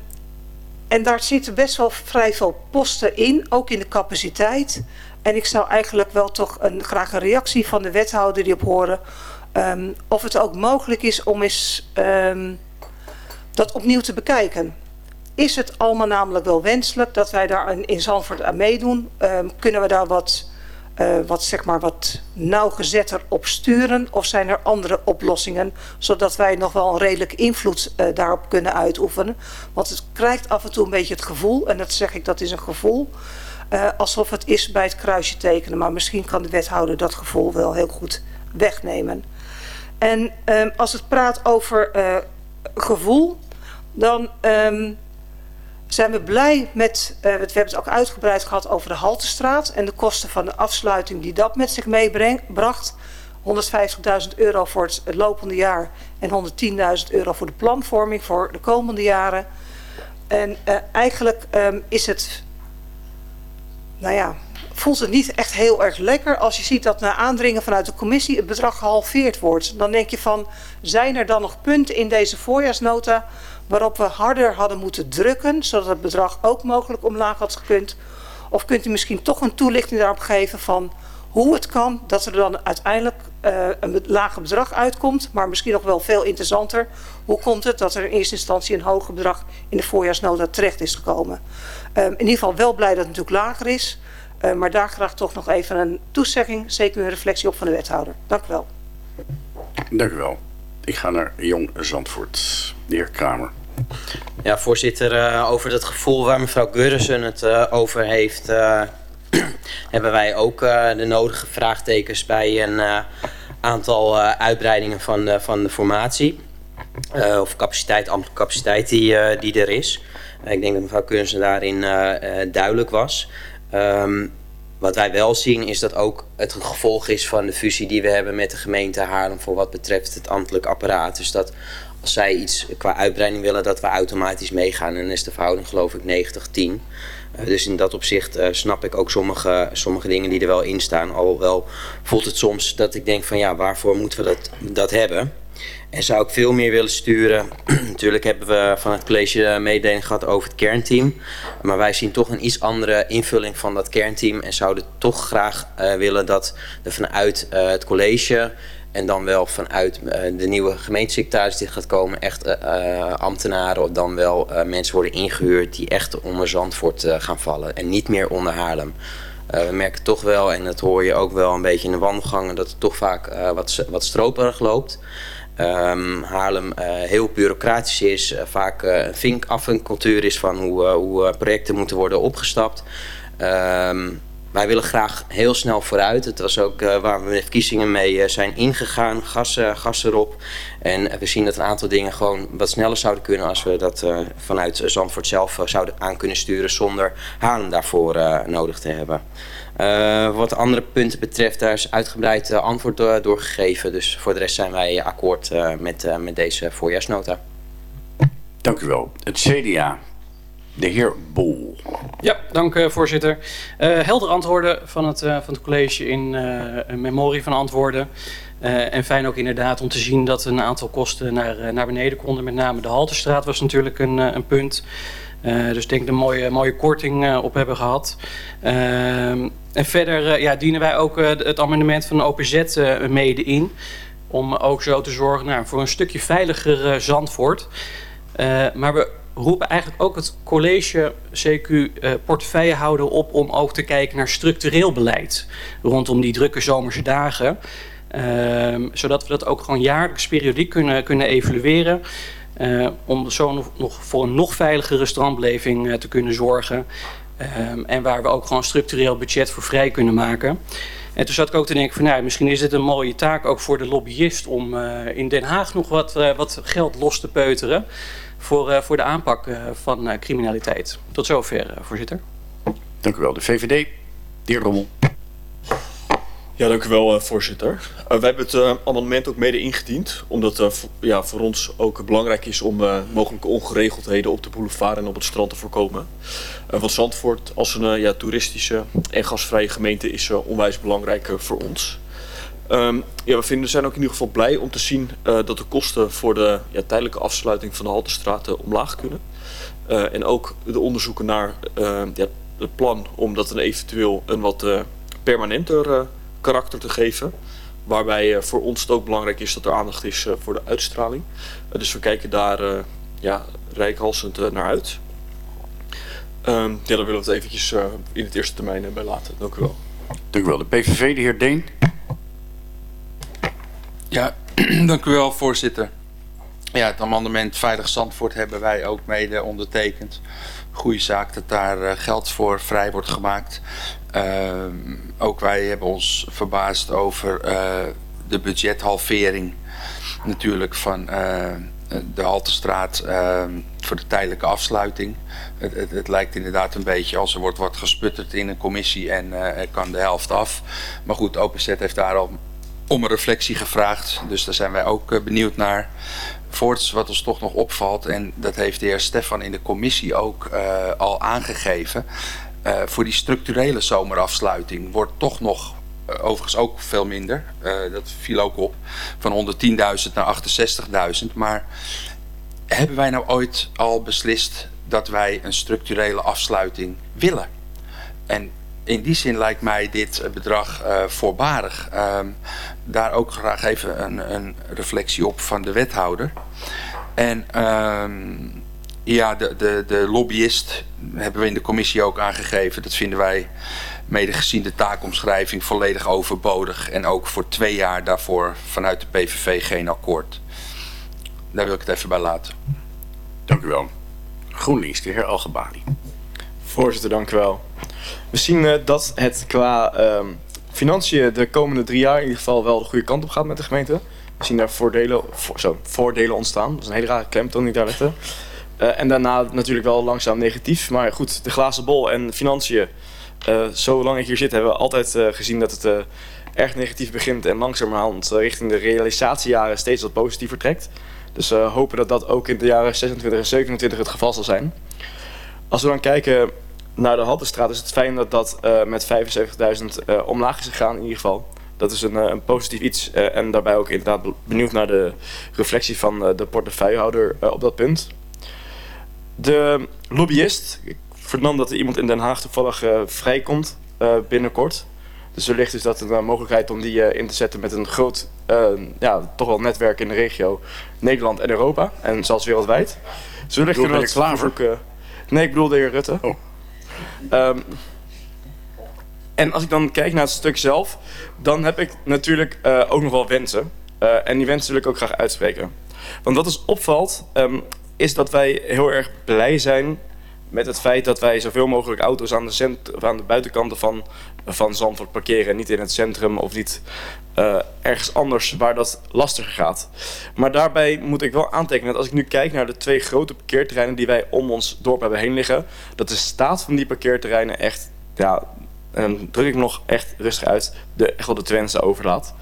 en daar zitten best wel vrij veel posten in, ook in de capaciteit. En ik zou eigenlijk wel toch een, graag een reactie van de wethouder die op horen. Um, of het ook mogelijk is om eens dat opnieuw te bekijken is het allemaal namelijk wel wenselijk dat wij daar in Zandvoort aan meedoen? Um, kunnen we daar wat, uh, wat, zeg maar wat nauwgezetter op sturen? Of zijn er andere oplossingen, zodat wij nog wel een redelijk invloed uh, daarop kunnen uitoefenen? Want het krijgt af en toe een beetje het gevoel, en dat zeg ik, dat is een gevoel, uh, alsof het is bij het kruisje tekenen. Maar misschien kan de wethouder dat gevoel wel heel goed wegnemen. En um, als het praat over gevoel, dan... Um, zijn we blij met, uh, we hebben het ook uitgebreid gehad over de Haltestraat en de kosten van de afsluiting die dat met zich meebracht. 150.000 euro voor het, lopende jaar en 110.000 euro voor de planvorming voor de komende jaren. En uh, eigenlijk um, is het, nou ja, voelt het niet echt heel erg lekker als je ziet dat na aandringen vanuit de commissie het bedrag gehalveerd wordt. Dan denk je van, zijn er dan nog punten in deze voorjaarsnota waarop we harder hadden moeten drukken, zodat het bedrag ook mogelijk omlaag had gekund? Of kunt u misschien toch een toelichting daarop geven van hoe het kan dat er dan uiteindelijk uh, een lager bedrag uitkomt, maar misschien nog wel veel interessanter. Hoe komt het dat er in eerste instantie een hoger bedrag in de voorjaarsnota terecht is gekomen? Um, in ieder geval wel blij dat het natuurlijk lager is. Uh, maar daar graag toch nog even een toezegging, zeker een reflectie op van de wethouder. Dank u wel. Dank u wel. Ik ga naar Jong Zandvoort. De heer Kramer. Ja, voorzitter, uh, over dat gevoel waar mevrouw Gurrissen het uh, over heeft... hebben wij ook de nodige vraagtekens bij een aantal uitbreidingen van, van de formatie. of capaciteit, ambtelijke capaciteit die, die er is. ik denk dat mevrouw Gurrissen daarin duidelijk was... Um, wat wij wel zien is dat ook het gevolg is van de fusie die we hebben met de gemeente Haarlem voor wat betreft het ambtelijk apparaat. Dus dat als zij iets qua uitbreiding willen, dat we automatisch meegaan. En dan is de verhouding geloof ik 90-10. Uh, eh, dus in dat opzicht uh, snap ik ook sommige, sommige dingen die er wel in staan. Alhoewel voelt het soms dat ik denk van ja, waarvoor moeten we dat, dat hebben? En zou ik veel meer willen sturen. Natuurlijk hebben we van het college mededeling gehad over het kernteam. Maar wij zien toch een iets andere invulling van dat kernteam. En zouden toch graag willen dat er vanuit het college... en dan wel vanuit uh, de nieuwe gemeentesecretaris dit gaat komen... echt ambtenaren of dan wel mensen worden ingehuurd... die echt onder Zandvoort gaan vallen. En niet meer onder Haarlem. we merken toch wel, en dat hoor je ook wel een beetje in de wandelgangen... dat het toch vaak wat, wat stroperig loopt... Um, Haarlem uh, heel bureaucratisch is, uh, vaak uh, een vink af een cultuur is van hoe, hoe projecten moeten worden opgestapt. Um, wij willen graag heel snel vooruit. Het was ook waar we met verkiezingen mee zijn ingegaan, gas, gas erop. En we zien dat een aantal dingen gewoon wat sneller zouden kunnen als we dat vanuit Zandvoort zelf zouden aan kunnen sturen zonder Haarlem daarvoor nodig te hebben. Uh, wat andere punten betreft, daar is uitgebreid uh, antwoord door, doorgegeven. Dus voor de rest zijn wij akkoord uh, met, met deze voorjaarsnota. Dank u wel. Het CDA. De heer Bol. Ja, dank voorzitter. helder antwoorden van het, van het college in een memorie van antwoorden. en fijn ook inderdaad om te zien dat een aantal kosten naar, naar beneden konden. Met name de Haltestraat was natuurlijk een, een punt. Uh, dus ik denk een mooie, mooie korting uh, op hebben gehad. Uh, en verder uh, ja, dienen wij ook het amendement van de OPZ mede in. Om ook zo te zorgen nou, voor een stukje veiliger Zandvoort. maar we roepen eigenlijk ook het college CQ portefeuillehouder op om ook te kijken naar structureel beleid. Rondom die drukke zomerse dagen. Ehm, zodat we dat ook gewoon jaarlijks periodiek kunnen, kunnen evalueren. Uh, om zo nog, voor een nog veiligere strandbeleving uh, te kunnen zorgen. Um, en waar we ook gewoon structureel budget voor vrij kunnen maken. En toen zat ik ook te denken van nou, misschien is het een mooie taak ook voor de lobbyist om in Den Haag nog wat, wat geld los te peuteren voor, voor de aanpak van criminaliteit. Tot zover, voorzitter. Dank u wel. De VVD, de heer Rommel. Ja, dank u wel, uh, voorzitter. Uh, wij hebben het uh, amendement ook mede ingediend, omdat ja, voor ons ook belangrijk is om mogelijke ongeregeldheden op de boulevard en op het strand te voorkomen. want Zandvoort als een ja, toeristische en gasvrije gemeente is onwijs belangrijk voor ons. Um, ja, we vinden, zijn ook in ieder geval blij om te zien dat de kosten voor de ja, tijdelijke afsluiting van de Haltestraat omlaag kunnen. en ook de onderzoeken naar ja, het plan om dat een eventueel een wat permanenter karakter te geven. Waarbij voor ons het ook belangrijk is dat er aandacht is voor de uitstraling. Dus we kijken daar ja, naar uit. Ja, daar willen we het eventjes in het eerste termijn bij laten. Dank u wel. Dank u wel. De PVV, de heer Deen. Ja, dank u wel, voorzitter. Ja, het amendement Veilig Zandvoort hebben wij ook mede ondertekend. Goede zaak dat daar geld voor vrij wordt gemaakt. Uh, ook wij hebben ons verbaasd over uh, de budgethalvering natuurlijk van uh, de Haltestraat ehm, voor de tijdelijke afsluiting. Het, het, lijkt inderdaad een beetje als er wordt wat gesputterd in een commissie en eh, er kan de helft af. Maar goed, OPZ heeft daar al om een reflectie gevraagd, dus daar zijn wij ook benieuwd naar. Voorts wat ons toch nog opvalt, en dat heeft de heer Stefan in de commissie ook al aangegeven uh, voor die structurele zomerafsluiting wordt toch nog, overigens ook veel minder, dat viel ook op, van 110.000 naar 68.000. Maar hebben wij nou ooit al beslist dat wij een structurele afsluiting willen? En in die zin lijkt mij dit bedrag voorbarig. Ehm, daar ook graag even een, een reflectie op van de wethouder. En... Um, Ja, de, de, de lobbyist hebben we in de commissie ook aangegeven. Dat vinden wij, mede gezien de taakomschrijving, volledig overbodig. En ook voor twee jaar daarvoor vanuit de PVV geen akkoord. Daar wil ik het even bij laten. Dank u wel. GroenLinks, de heer Algebali. Voorzitter, dank u wel. We zien eh, dat het qua ehm, financiën de komende drie jaar in ieder geval wel de goede kant op gaat met de gemeente. We zien daar voordelen, voor, zo, voordelen ontstaan. Dat is een hele rare klemtoon die daar legde. Eh, en daarna natuurlijk wel langzaam negatief. Maar goed, de glazen bol en financiën. eh zolang ik hier zit hebben we altijd gezien dat het erg negatief begint. En langzamerhand richting de realisatiejaren steeds wat positiever trekt. Dus hopen dat dat ook in de jaren 26 en 27 het geval zal zijn. Als we dan kijken naar de Haltestraat is het fijn dat dat eh, met 75.000 eh, omlaag is gegaan in ieder geval. Dat is een, eh, een positief iets en daarbij ook inderdaad benieuwd naar de reflectie van de portefeuillehouder eh, op dat punt. De lobbyist, ik vernam dat er iemand in Den Haag toevallig vrijkomt binnenkort. Dus wellicht is dat een mogelijkheid om die in te zetten met een groot, ja, toch wel netwerk in de regio Nederland en Europa en zelfs wereldwijd. Dus wellicht kunnen we dat nee, ik bedoel de heer Rutte. Oh. Ehm, en als ik dan kijk naar het stuk zelf, dan heb ik natuurlijk eh, ook nog wel wensen. Eh, en die wensen wil ik ook graag uitspreken. Want wat ons opvalt, ehm, is dat wij heel erg blij zijn met het feit dat wij zoveel mogelijk auto's aan de, cent de buitenkanten van, van Zandvoort parkeren. En niet in het centrum of niet eh, ergens anders waar dat lastiger gaat. Maar daarbij moet ik wel aantekenen dat als ik nu kijk naar de twee grote parkeerterreinen die wij om ons dorp hebben heen liggen, dat de staat van die parkeerterreinen echt, ja, en druk ik nog echt rustig uit, de, echt de Twentse overlaat.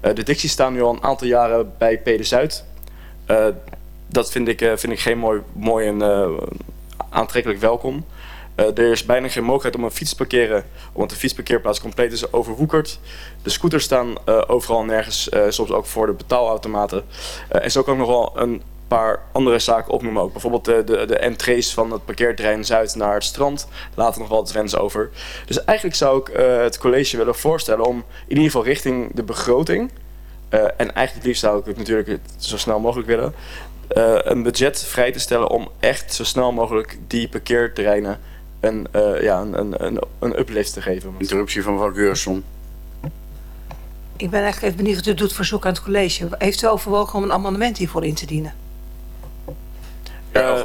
Eh, de Dixie staan nu al een aantal jaren bij Pede Zuid. Eh, dat vind ik, vind ik geen mooi, mooi en aantrekkelijk welkom. Eh, er is bijna geen mogelijkheid om een fiets te parkeren, omdat de fietsparkeerplaats compleet is overwoekerd. De scooters staan eh, overal en nergens, eh, soms ook voor de betaalautomaten. En zo kan ik nog wel een paar andere zaken opnoemen ook. Bijvoorbeeld de, de, de entrees van het parkeerterrein Zuid naar het strand laten nog wel wat wensen over. Dus eigenlijk zou ik het college willen voorstellen om in ieder geval richting de begroting... en eigenlijk het liefst zou ik het natuurlijk het zo snel mogelijk willen... een budget vrij te stellen om echt zo snel mogelijk die parkeerterreinen een, eh, ja, een, een, een, een uplift te geven. Interruptie van mevrouw Geurson. Ik ben eigenlijk even benieuwd wat u doet verzoek aan het college. Heeft u overwogen om een amendement hiervoor in te dienen? Eh,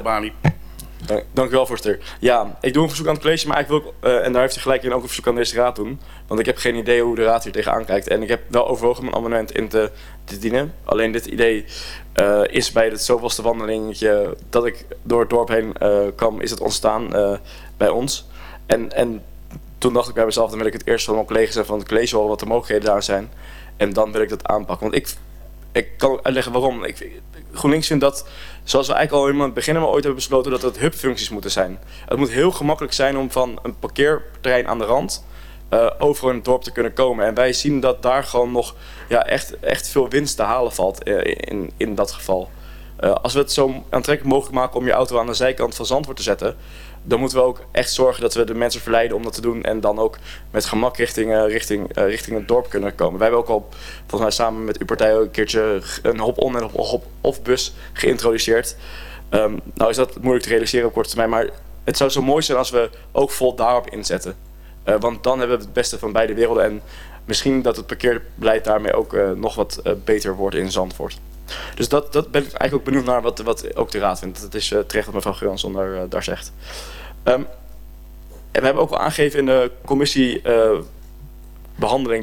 Dank, dank u wel, voorzitter. Ja, ik doe een verzoek aan het college, maar eigenlijk wil ik, eh, en daar heeft u gelijk in, ook een verzoek aan deze raad doen. Want ik heb geen idee hoe de raad hier tegenaan kijkt. En ik heb wel overwogen om een amendement in te, te dienen. Alleen dit idee eh, is bij het zoveelste wandelingetje dat ik door het dorp heen eh, kwam, is het ontstaan eh, bij ons. En, en toen dacht ik bij mezelf, dan wil ik het eerst van mijn collega's en van het college wat de mogelijkheden daar zijn. En dan wil ik dat aanpakken. Want ik, ik kan uitleggen waarom. Ik, GroenLinks vindt dat, zoals we eigenlijk al in het begin ooit hebben besloten, dat het hubfuncties moeten zijn. Het moet heel gemakkelijk zijn om van een parkeerterrein aan de rand eh, in het dorp te kunnen komen. En wij zien dat daar gewoon nog ja, echt, echt veel winst te halen valt eh, in, in dat geval. Eh, als we het zo aantrekkelijk mogelijk maken om je auto aan de zijkant van Zandvoort te zetten, dan moeten we ook echt zorgen dat we de mensen verleiden om dat te doen. En dan ook met gemak richting, eh, richting, eh, richting het dorp kunnen komen. Wij hebben ook al, volgens mij samen met uw partij, een keertje een hop-on en hop-off bus geïntroduceerd. Ehm, nou is dat moeilijk te realiseren op korte termijn, maar het zou zo mooi zijn als we ook vol daarop inzetten. Eh, want dan hebben we het beste van beide werelden. En misschien dat het parkeerbeleid daarmee ook nog wat beter wordt in Zandvoort. Dus dat, dat ben ik eigenlijk ook benieuwd naar wat, wat ook de raad vindt. Dat is eh, terecht wat mevrouw Geuransson daar, eh, daar zegt. Ehm, en we hebben ook al aangegeven in de commissie eh,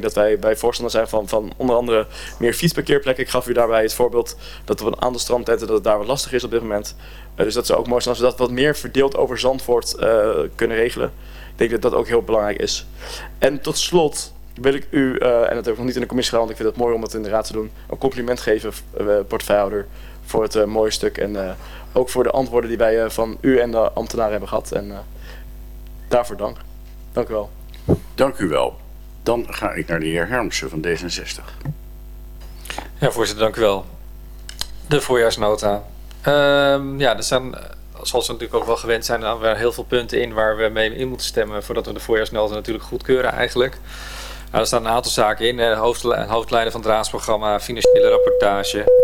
dat wij bij voorstander zijn van, van onder andere meer fietsparkeerplekken. Ik gaf u daarbij het voorbeeld dat er een aantal strandtenten dat het daar wat lastig is op dit moment. Eh, dus dat zou ook mooi zijn als we dat wat meer verdeeld over Zandvoort eh, kunnen regelen. Ik denk dat dat ook heel belangrijk is. En tot slot wil ik u, eh, en dat heb ik nog niet in de commissie gedaan, want ik vind het mooi om dat in de raad te doen, een compliment geven, uh, portefeuillehouder, voor het eh, mooie stuk. En eh, ook voor de antwoorden die wij van u en de ambtenaren hebben gehad. En eh, daarvoor dank. Dank u wel. Dank u wel. Dan ga ik naar de heer Hermsen van D66. Ja, voorzitter, dank u wel. De voorjaarsnota. Ehm, ja, er staan, eh, zoals we natuurlijk ook wel gewend zijn, er heel veel punten in waar we mee in moeten stemmen voordat we de voorjaarsnota natuurlijk goedkeuren eigenlijk. Nou, er staan een aantal zaken in. eh, hoofdli- hoofdlijnen van het raadsprogramma, financiële rapportage.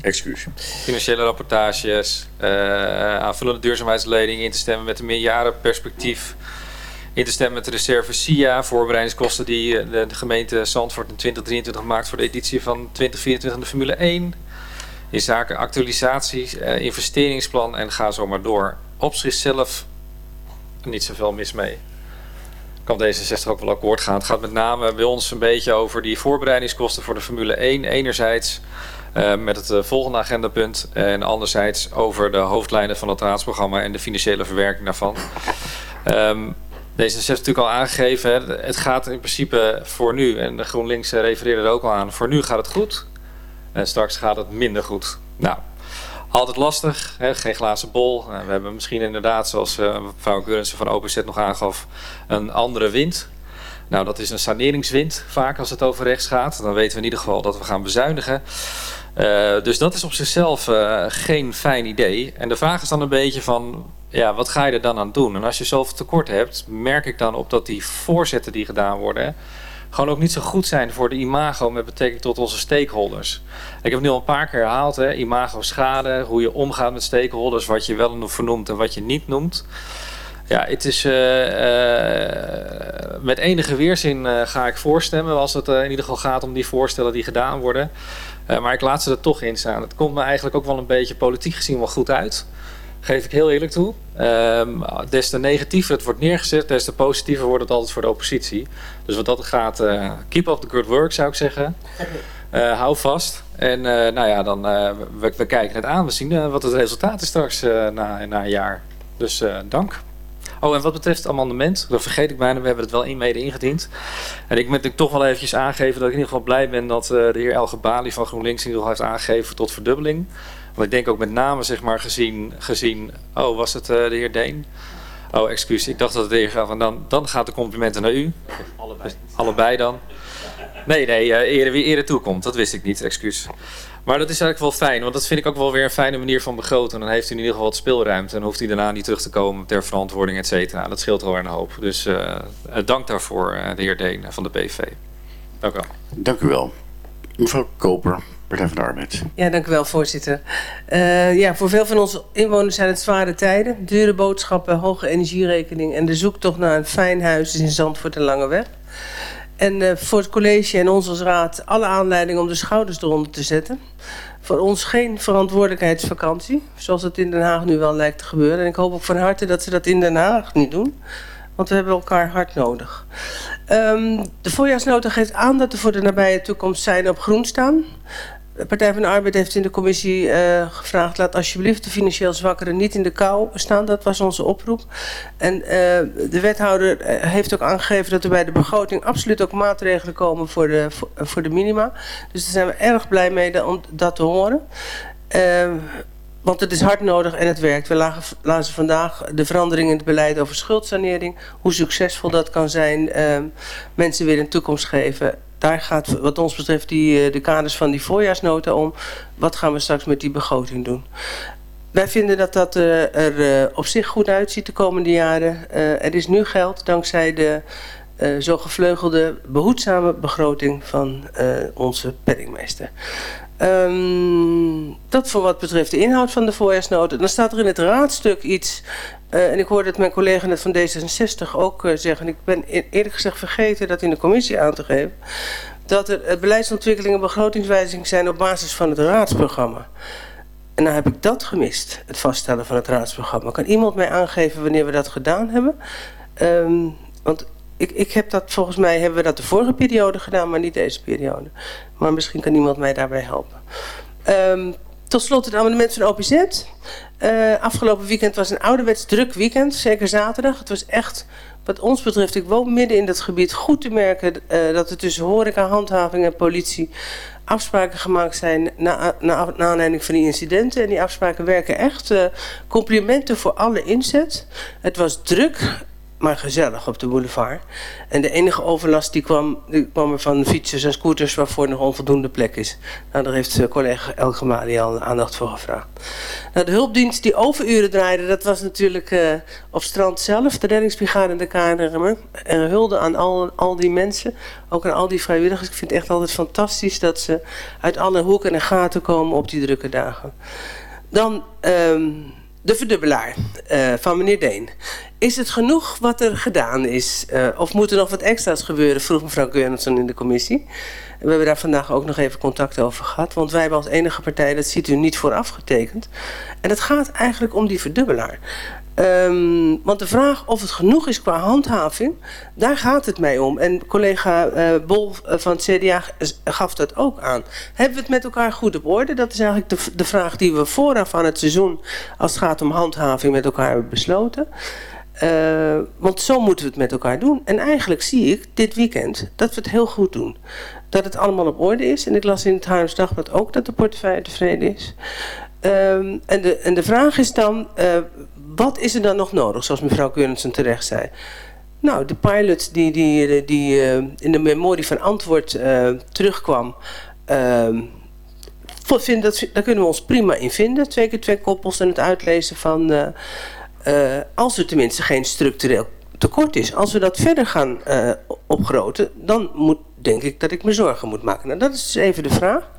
Excuus. Financiële rapportages, uh, aanvullende duurzaamheidslening in te stemmen met een meerjarenperspectief. In te stemmen met de reserve SIA, voorbereidingskosten die eh, de, gemeente Zandvoort in 2023 maakt voor de editie van 2024 van de Formule 1. In zaken actualisatie, uh, investeringsplan en ga zo maar door. Op zichzelf niet zoveel mis mee kan D66 ook wel akkoord gaan. Het gaat met name bij ons een beetje over die voorbereidingskosten voor de Formule 1 enerzijds. Uh, met het uh, volgende agendapunt. En anderzijds over de hoofdlijnen van het raadsprogramma en de financiële verwerking daarvan. Um, deze heeft natuurlijk al aangegeven, het gaat in principe voor nu, en de GroenLinks refereerde er ook al aan, voor nu gaat het goed. En straks gaat het minder goed. Nou, altijd lastig, hè, geen glazen bol. Uh, we hebben misschien inderdaad, zoals uh, mevrouw Geurensen van OpenZ nog aangaf, een andere wind. Nou, dat is een saneringswind vaak als het over rechts gaat. Dan weten we in ieder geval dat we gaan bezuinigen. Uh, dus dat is op zichzelf geen fijn idee. En de vraag is dan een beetje van, ja, wat ga je er dan aan doen? En als je zoveel tekort hebt, merk ik dan op dat die voorzetten die gedaan worden gewoon ook niet zo goed zijn voor de imago met betrekking tot onze stakeholders. Ik heb het nu al een paar keer herhaald, hè, imago schade, hoe je omgaat met stakeholders, wat je wel vernoemt en wat je niet noemt. Ja, het is uh, uh, met enige weerzin uh, ga ik voorstemmen als het in ieder geval gaat om die voorstellen die gedaan worden. maar ik laat ze er toch in staan. Het komt me eigenlijk ook wel een beetje politiek gezien wel goed uit. Geef ik heel eerlijk toe. Um, des te negatiever het wordt neergezet, des te positiever wordt het altijd voor de oppositie. Dus wat dat gaat, uh, keep up the good work zou ik zeggen. Uh, hou vast. En uh, nou ja, dan, we, we, kijken het aan. We zien wat het resultaat is straks na, na een jaar. Dus dank. Oh, en wat betreft het amendement, dat vergeet ik bijna, we hebben het wel in mede ingediend. En ik moet toch wel eventjes aangeven dat ik in ieder geval blij ben dat de heer Elge Bali van GroenLinks in ieder geval heeft aangegeven tot verdubbeling. Want ik denk ook met name, zeg maar, gezien, gezien oh, was het uh, de heer Deen? Oh, excuus, ik dacht dat het de heer van dan, dan gaat de complimenten naar u. Allebei. Dus, allebei dan. Nee, nee, uh, eerder, wie eerder toekomt, dat wist ik niet, excuus. Maar dat is eigenlijk wel fijn, want dat vind ik ook wel weer een fijne manier van begroten. Dan heeft u in ieder geval wat speelruimte en hoeft hij daarna niet terug te komen ter verantwoording, et cetera. Dat scheelt wel een hoop. Dus uh, dank daarvoor, de heer Deen van de PV. Dank u wel. Dank u wel. Mevrouw Koper. Partij van de Arbeid. Ja, dank u wel, voorzitter. Uh, ja, voor veel van onze inwoners zijn het zware tijden. Dure boodschappen, hoge energierekening en de zoektocht naar een fijn huis is in Zandvoort een lange weg. En uh, voor het college en ons als raad alle aanleiding om de schouders eronder te zetten. Voor ons geen verantwoordelijkheidsvakantie, zoals het in Den Haag nu wel lijkt te gebeuren. En ik hoop ook van harte dat ze dat in Den Haag niet doen. Want we hebben elkaar hard nodig. Um, de voorjaarsnota geeft aan dat er voor de nabije toekomst zijn op groen staan. De Partij van de Arbeid heeft in de commissie uh, gevraagd... laat alsjeblieft de financieel zwakkeren niet in de kou staan. Dat was onze oproep. En uh, de wethouder heeft ook aangegeven dat er bij de begroting... absoluut ook maatregelen komen voor de, voor, voor de minima. Dus daar zijn we erg blij mee om dat te horen. Uh, want het is hard nodig en het werkt. We lazen vandaag de verandering in het beleid over schuldsanering. Hoe succesvol dat kan zijn. mensen weer een toekomst geven daar gaat wat ons betreft die, de kaders van die voorjaarsnota om. Wat gaan we straks met die begroting doen? Wij vinden dat dat uh, er uh, op zich goed uitziet de komende jaren. Er is nu geld dankzij de zo gevleugelde behoedzame begroting van onze penningmeester. Um, dat voor wat betreft de inhoud van de voorjaarsnota. Dan staat er in het raadstuk iets Uh, en ik hoorde het mijn collega net van D66 ook uh, zeggen. Ik ben e-, eerlijk gezegd vergeten dat in de commissie aan te geven. Dat er uh, beleidsontwikkeling en begrotingswijziging zijn op basis van het raadsprogramma. En nou heb ik dat gemist, het vaststellen van het raadsprogramma. Kan iemand mij aangeven wanneer we dat gedaan hebben? Um, want ik, ik heb dat, volgens mij hebben we dat de vorige periode gedaan, maar niet deze periode. Maar misschien kan iemand mij daarbij helpen. Um, tot slot het amendement van OPZ. Uh, afgelopen weekend was een ouderwets druk weekend, zeker zaterdag. Het was echt, wat ons betreft, ik woon midden in dat gebied, goed te merken uh, dat er tussen horeca, handhaving en politie afspraken gemaakt zijn na, na, na aanleiding van die incidenten. En die afspraken werken echt. Uh, complimenten voor alle inzet. Het was druk, maar gezellig op de boulevard. En de enige overlast die kwam, die kwam er van fietsers en scooters waarvoor nog onvoldoende plek is. Nou, daar heeft eh, collega Elke Mali al aandacht voor gevraagd. Nou, de hulpdienst die overuren draaide, dat was natuurlijk uh, op strand zelf, de reddingsbrigade en de KNRM. En hulde aan al, al die mensen, ook aan al die vrijwilligers. Ik vind het echt altijd fantastisch dat ze uit alle hoeken en gaten komen op die drukke dagen. Dan um, de verdubbelaar uh, van meneer Deen. Is het genoeg wat er gedaan is? Uh, of moet er nog wat extra's gebeuren? Vroeg mevrouw Geurnsen in de commissie. We hebben daar vandaag ook nog even contact over gehad. Want wij hebben als enige partij, dat ziet u niet vooraf getekend. En het gaat eigenlijk om die verdubbelaar. Um, want de vraag of het genoeg is qua handhaving, daar gaat het mij om. En collega uh, Bol van het CDA gaf dat ook aan. Hebben we het met elkaar goed op orde? Dat is eigenlijk de, de vraag die we vooraf aan het seizoen, als het gaat om handhaving, met elkaar hebben besloten. Uh, want zo moeten we het met elkaar doen. En eigenlijk zie ik dit weekend dat we het heel goed doen. Dat het allemaal op orde is. En ik las in het Haarlems Dagblad ook dat de portefeuille tevreden is. Um, en, de, en de vraag is dan, uh, wat is er dan nog nodig, zoals mevrouw Keurensen terecht zei? Nou, de pilot die, die, die uh, in de memorie van antwoord uh, terugkwam, uh, vind dat, daar kunnen we ons prima in vinden. Twee keer twee koppels en het uitlezen van, uh, als er tenminste geen structureel tekort is. Als we dat verder gaan opgroten, dan moet, denk ik dat ik me zorgen moet maken. Nou, dat is dus even de vraag.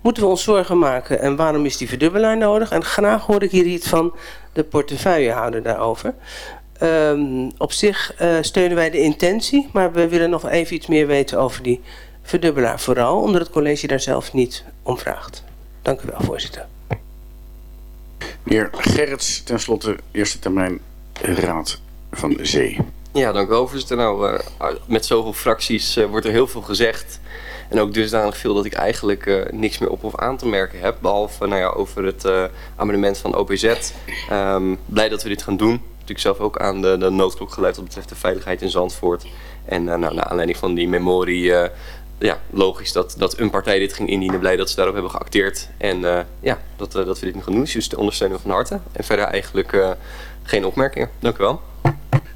Moeten we ons zorgen maken en waarom is die verdubbelaar nodig? En graag hoor ik hier iets van de portefeuillehouder daarover. Um, op zich uh, steunen wij de intentie, maar we willen nog even iets meer weten over die verdubbelaar. Vooral omdat het college daar zelf niet om vraagt. Dank u wel, voorzitter. Meneer Gerrits, tenslotte eerste termijn Raad van Zee. Ja, dank u wel, voorzitter. Nou, uh, met zoveel fracties uh, wordt er heel veel gezegd. En ook dusdanig veel dat ik eigenlijk uh, niks meer op of aan te merken heb. Behalve nou ja, over het amendement van OPZ. Um, blij dat we dit gaan doen. Natuurlijk zelf ook aan de, de noodklok geluid wat betreft de veiligheid in Zandvoort. En uh, nou, naar aanleiding van die memorie, ja, logisch dat, dat een partij dit ging indienen. Blij dat ze daarop hebben geacteerd. En ja, dat, dat we dit nu gaan doen. Dus just ondersteunen van harte. En verder eigenlijk geen opmerkingen. Dank u wel.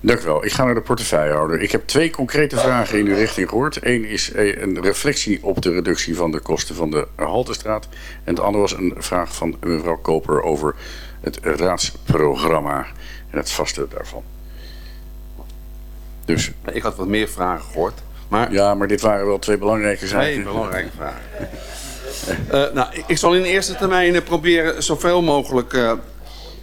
Dank u wel. Ik ga naar de portefeuillehouder. Ik heb twee concrete vragen in uw richting gehoord. Eén is een reflectie op de reductie van de kosten van de Haltestraat. En de andere was een vraag van mevrouw Koper over het raadsprogramma en het vaststellen daarvan. Dus. Ik had wat meer vragen gehoord. Maar... Ja, maar dit waren wel twee belangrijke zaken. Twee belangrijke vragen. uh, nou, ik zal in de eerste termijn proberen zoveel mogelijk uh,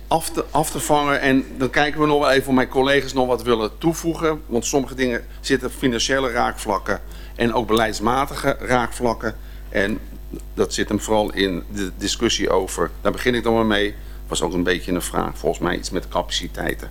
af te, af te vangen. En dan kijken we nog wel even of mijn collega's nog wat willen toevoegen. Want sommige dingen zitten financiële raakvlakken en ook beleidsmatige raakvlakken. En dat zit hem vooral in de discussie over, daar begin ik dan maar mee, was ook een beetje een vraag, volgens mij iets met capaciteiten.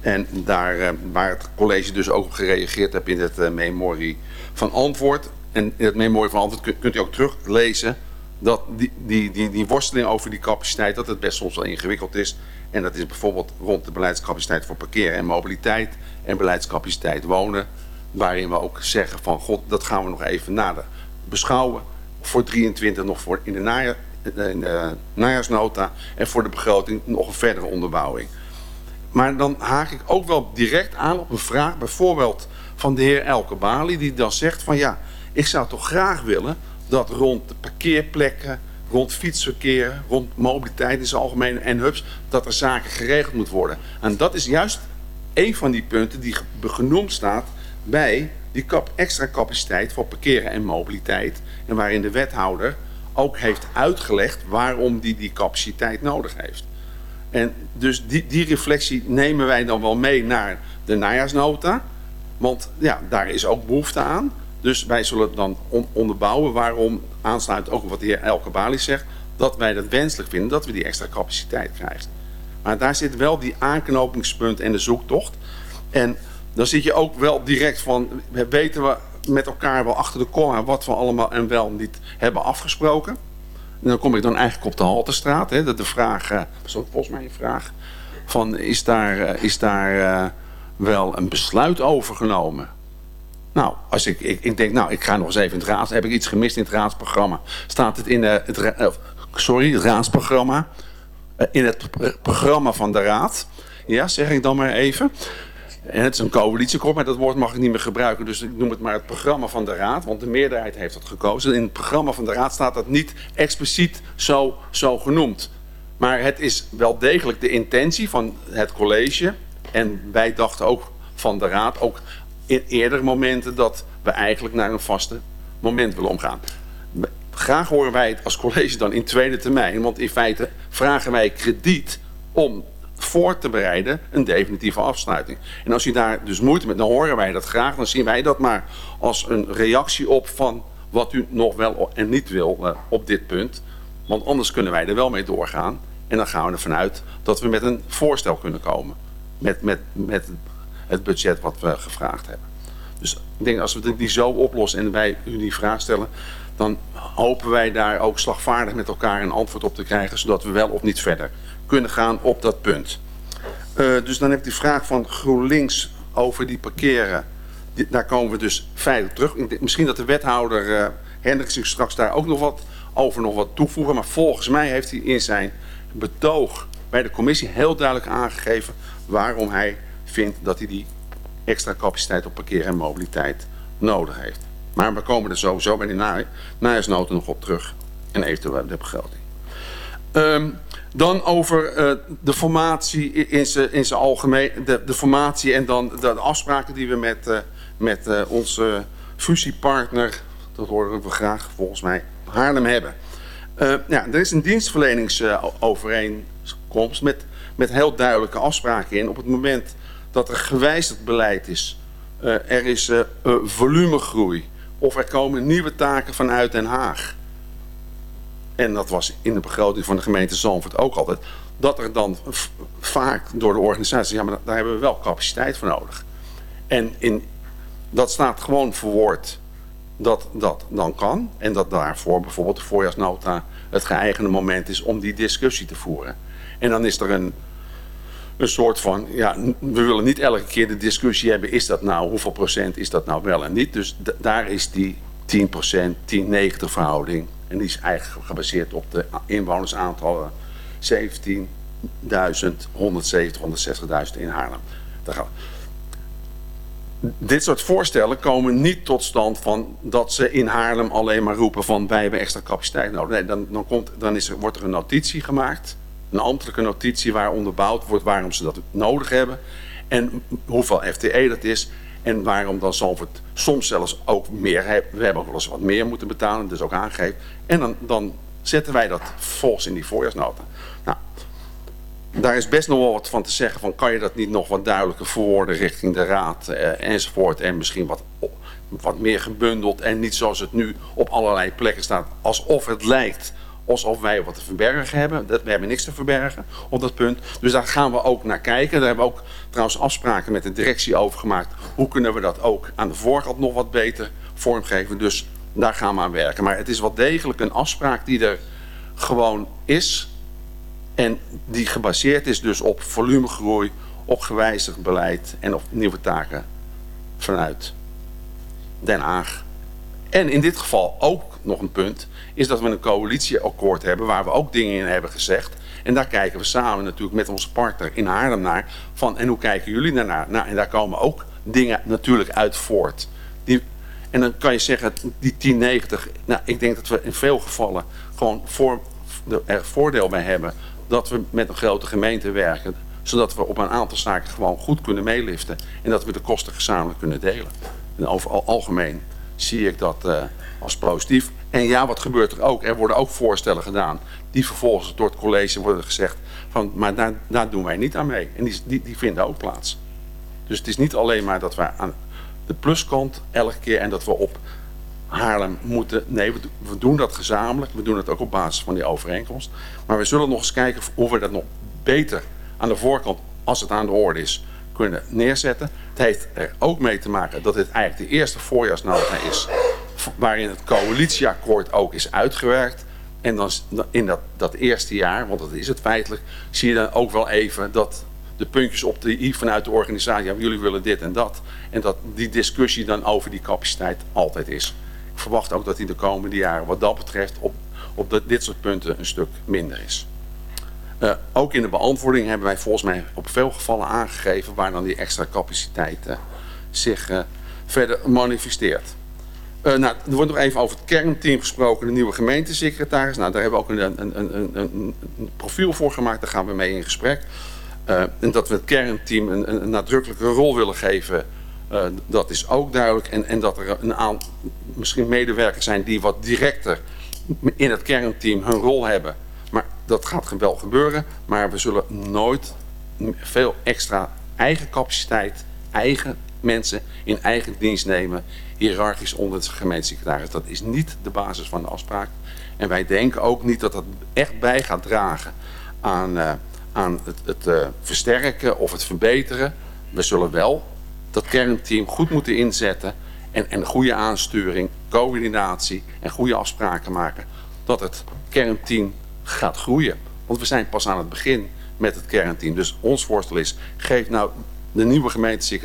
En daar uh, waar het college dus ook op gereageerd heeft in het uh, memorie van antwoord. En in het memorie van antwoord kunt u ook teruglezen dat die, die, die, die worsteling over die capaciteit, dat het best soms wel ingewikkeld is. En dat is bijvoorbeeld rond de beleidscapaciteit voor parkeren en mobiliteit en beleidscapaciteit wonen. Waarin we ook zeggen van god, dat gaan we nog even nader beschouwen. Voor 23 nog voor in de, in de najaarsnota en voor de begroting nog een verdere onderbouwing. Maar dan haak ik ook wel direct aan op een vraag, bijvoorbeeld van de heer Elke Bali, die dan zegt van ja, ik zou toch graag willen dat rond de parkeerplekken, rond fietsverkeer, rond mobiliteit in zijn algemeen en hubs, dat er zaken geregeld moet worden. En dat is juist een van die punten die genoemd staat bij die kap extra capaciteit voor parkeren en mobiliteit. En waarin de wethouder ook heeft uitgelegd waarom die die capaciteit nodig heeft. En dus die, die reflectie nemen wij dan wel mee naar de najaarsnota. Want ja, daar is ook behoefte aan. Dus wij zullen dan on onderbouwen waarom, aansluit ook wat de heer Elke Bali zegt, dat wij het wenselijk vinden dat we die extra capaciteit krijgen. Maar daar zit wel die aanknopingspunt en de zoektocht. En dan zit je ook wel direct van, weten we met elkaar wel achter de komma wat we allemaal en wel niet hebben afgesproken. En dan kom ik dan eigenlijk op de Haltestraat. Hè, de vraag, uh, volgens mij een vraag, van is daar, uh, is daar uh, wel een besluit over genomen? Nou, als ik, ik, ik denk, nou, ik ga nog eens even in het raad. Heb ik iets gemist in het raadsprogramma? Staat het in uh, het, sorry, het raadsprogramma? Uh, in het programma van de raad. Ja, zeg ik dan maar even. En het is een coalitieakkoord, maar dat woord mag ik niet meer gebruiken. Dus ik noem het maar het programma van de Raad. Want de meerderheid heeft dat gekozen. In het programma van de Raad staat dat niet expliciet zo, zo genoemd. Maar het is wel degelijk de intentie van het college. En wij dachten ook van de Raad, ook in eerdere momenten, dat we eigenlijk naar een vaste moment willen omgaan. Graag horen wij het als college dan in tweede termijn. Want in feite vragen wij krediet om voor te bereiden een definitieve afsluiting. En als u daar dus moeite met, dan horen wij dat graag. Dan zien wij dat maar als een reactie op van wat u nog wel en niet wil uh, op dit punt. Want anders kunnen wij er wel mee doorgaan. En dan gaan we ervan uit dat we met een voorstel kunnen komen. Met, met, met het budget wat we gevraagd hebben. Dus ik denk als we die zo oplossen en wij u die vraag stellen... dan hopen wij daar ook slagvaardig met elkaar een antwoord op te krijgen... zodat we wel of niet verder kunnen gaan op dat punt. Uh, dus dan heb ik die vraag van GroenLinks over die parkeren. Daar komen we dus veilig terug. Misschien dat de wethouder uh, Hendricks straks daar ook nog wat over nog wat toevoegen. Maar volgens mij heeft hij in zijn betoog bij de commissie heel duidelijk aangegeven waarom hij vindt dat hij die extra capaciteit op parkeer en mobiliteit nodig heeft. Maar we komen er sowieso bij die najaarsnoten nog op terug. En eventueel de begroting. Um, dan over uh, de formatie in zijn algemeen. De, de formatie en dan de, de afspraken die we met, uh, met uh, onze fusiepartner, dat horen we graag volgens mij, Haarlem hebben. ja, er is een dienstverleningsovereenkomst met, met heel duidelijke afspraken in. Op het moment dat er gewijzigd beleid is, er is volumegroei of er komen nieuwe taken vanuit Den Haag en dat was in de begroting van de gemeente Zandvoort ook altijd, dat er dan vaak door de organisatie, ja maar daar hebben we wel capaciteit voor nodig. En in, dat staat gewoon verwoord dat dat dan kan. En dat daarvoor bijvoorbeeld de voorjaarsnota het geëigende moment is om die discussie te voeren. En dan is er een, een soort van, ja, we willen niet elke keer de discussie hebben, is dat nou, hoeveel procent is dat nou wel en niet. Dus daar is die 10 procent, 10-90 verhouding en die is eigenlijk gebaseerd op de inwonersaantallen 17.000, 170, 160.000 in Haarlem. Dit soort voorstellen komen niet tot stand van dat ze in Haarlem alleen maar roepen van wij hebben extra capaciteit nodig. Nee, dan, dan, komt, dan is er, wordt er een notitie gemaakt, een ambtelijke notitie waar onderbouwd wordt waarom ze dat nodig hebben en hoeveel FTE dat is. En waarom dan Zalvoort soms zelfs ook meer. We hebben wel eens wat meer moeten betalen, dus ook aangegeven. En dan, dan zetten wij dat volgens in die voorjaarsnota. Nou, daar is best nog wel wat van te zeggen. Van, kan je dat niet nog wat duidelijker verwoorden richting de raad eh, enzovoort. En misschien wat, wat meer gebundeld. En niet zoals het nu op allerlei plekken staat. Alsof het lijkt alsof wij wat te verbergen hebben. We hebben niks te verbergen op dat punt. Dus daar gaan we ook naar kijken. Daar hebben we ook trouwens afspraken met de directie over gemaakt. Hoe kunnen we dat ook aan de voorkant nog wat beter vormgeven. Dus daar gaan we aan werken. Maar het is wel degelijk een afspraak die er gewoon is. En die gebaseerd is dus op volumegroei, op gewijzigd beleid en op nieuwe taken vanuit Den Haag. En in dit geval ook nog een punt, is dat we een coalitieakkoord hebben waar we ook dingen in hebben gezegd. En daar kijken we samen natuurlijk met onze partner in Haarlem naar. Van, en hoe kijken jullie daarnaar? Nou, en daar komen ook dingen natuurlijk uit voort. Die, en dan kan je zeggen, die 1090, nou, ik denk dat we in veel gevallen gewoon voor, er voordeel bij hebben dat we met een grote gemeente werken. Zodat we op een aantal zaken gewoon goed kunnen meeliften. En dat we de kosten gezamenlijk kunnen delen. En over algemeen zie ik dat uh, als positief. En ja, wat gebeurt er ook? Er worden ook voorstellen gedaan die vervolgens door het college worden gezegd van, maar daar, daar doen wij niet aan mee. En die, die, die vinden ook plaats. Dus het is niet alleen maar dat wij aan de pluskant elke keer en dat we op Haarlem moeten. Nee, we, we doen dat gezamenlijk. We doen het ook op basis van die overeenkomst. Maar we zullen nog eens kijken hoe we dat nog beter aan de voorkant, als het aan de orde is, kunnen neerzetten. Het heeft er ook mee te maken dat dit eigenlijk de eerste voorjaarsnota is waarin het coalitieakkoord ook is uitgewerkt. En dan in dat, dat eerste jaar, want dat is het feitelijk, zie je dan ook wel even dat de puntjes op de i vanuit de organisatie, ja, jullie willen dit en dat. En dat die discussie dan over die capaciteit altijd is. Ik verwacht ook dat die de komende jaren wat dat betreft op, op dit soort punten een stuk minder is. Eh, ook in de beantwoording hebben wij volgens mij op veel gevallen aangegeven waar dan die extra capaciteit zich eh, verder manifesteert. Eh, nou, er wordt nog even over het kernteam gesproken, de nieuwe gemeentesecretaris. Nou, daar hebben we ook een, een, een, een, profiel voor gemaakt, daar gaan we mee in gesprek. Eh, en dat we het kernteam een nadrukkelijke rol willen geven, eh, dat is ook duidelijk. En, en dat er een aantal, misschien medewerkers zijn die wat directer in het kernteam hun rol hebben. Maar dat gaat wel gebeuren, maar we zullen nooit veel extra eigen capaciteit, eigen mensen in eigen dienst nemen, hiërarchisch onder de gemeentesecretaris. Dat is niet de basis van de afspraak. En wij denken ook niet dat dat echt bij gaat dragen aan, eh, aan het, het eh, versterken of het verbeteren. We zullen wel dat kernteam goed moeten inzetten en, en goede aansturing, coördinatie en goede afspraken maken. Dat het kernteam gaat groeien. Want we zijn pas aan het begin met het kernteam. Dus ons voorstel is, geef nou de nieuwe gemeentesecretaris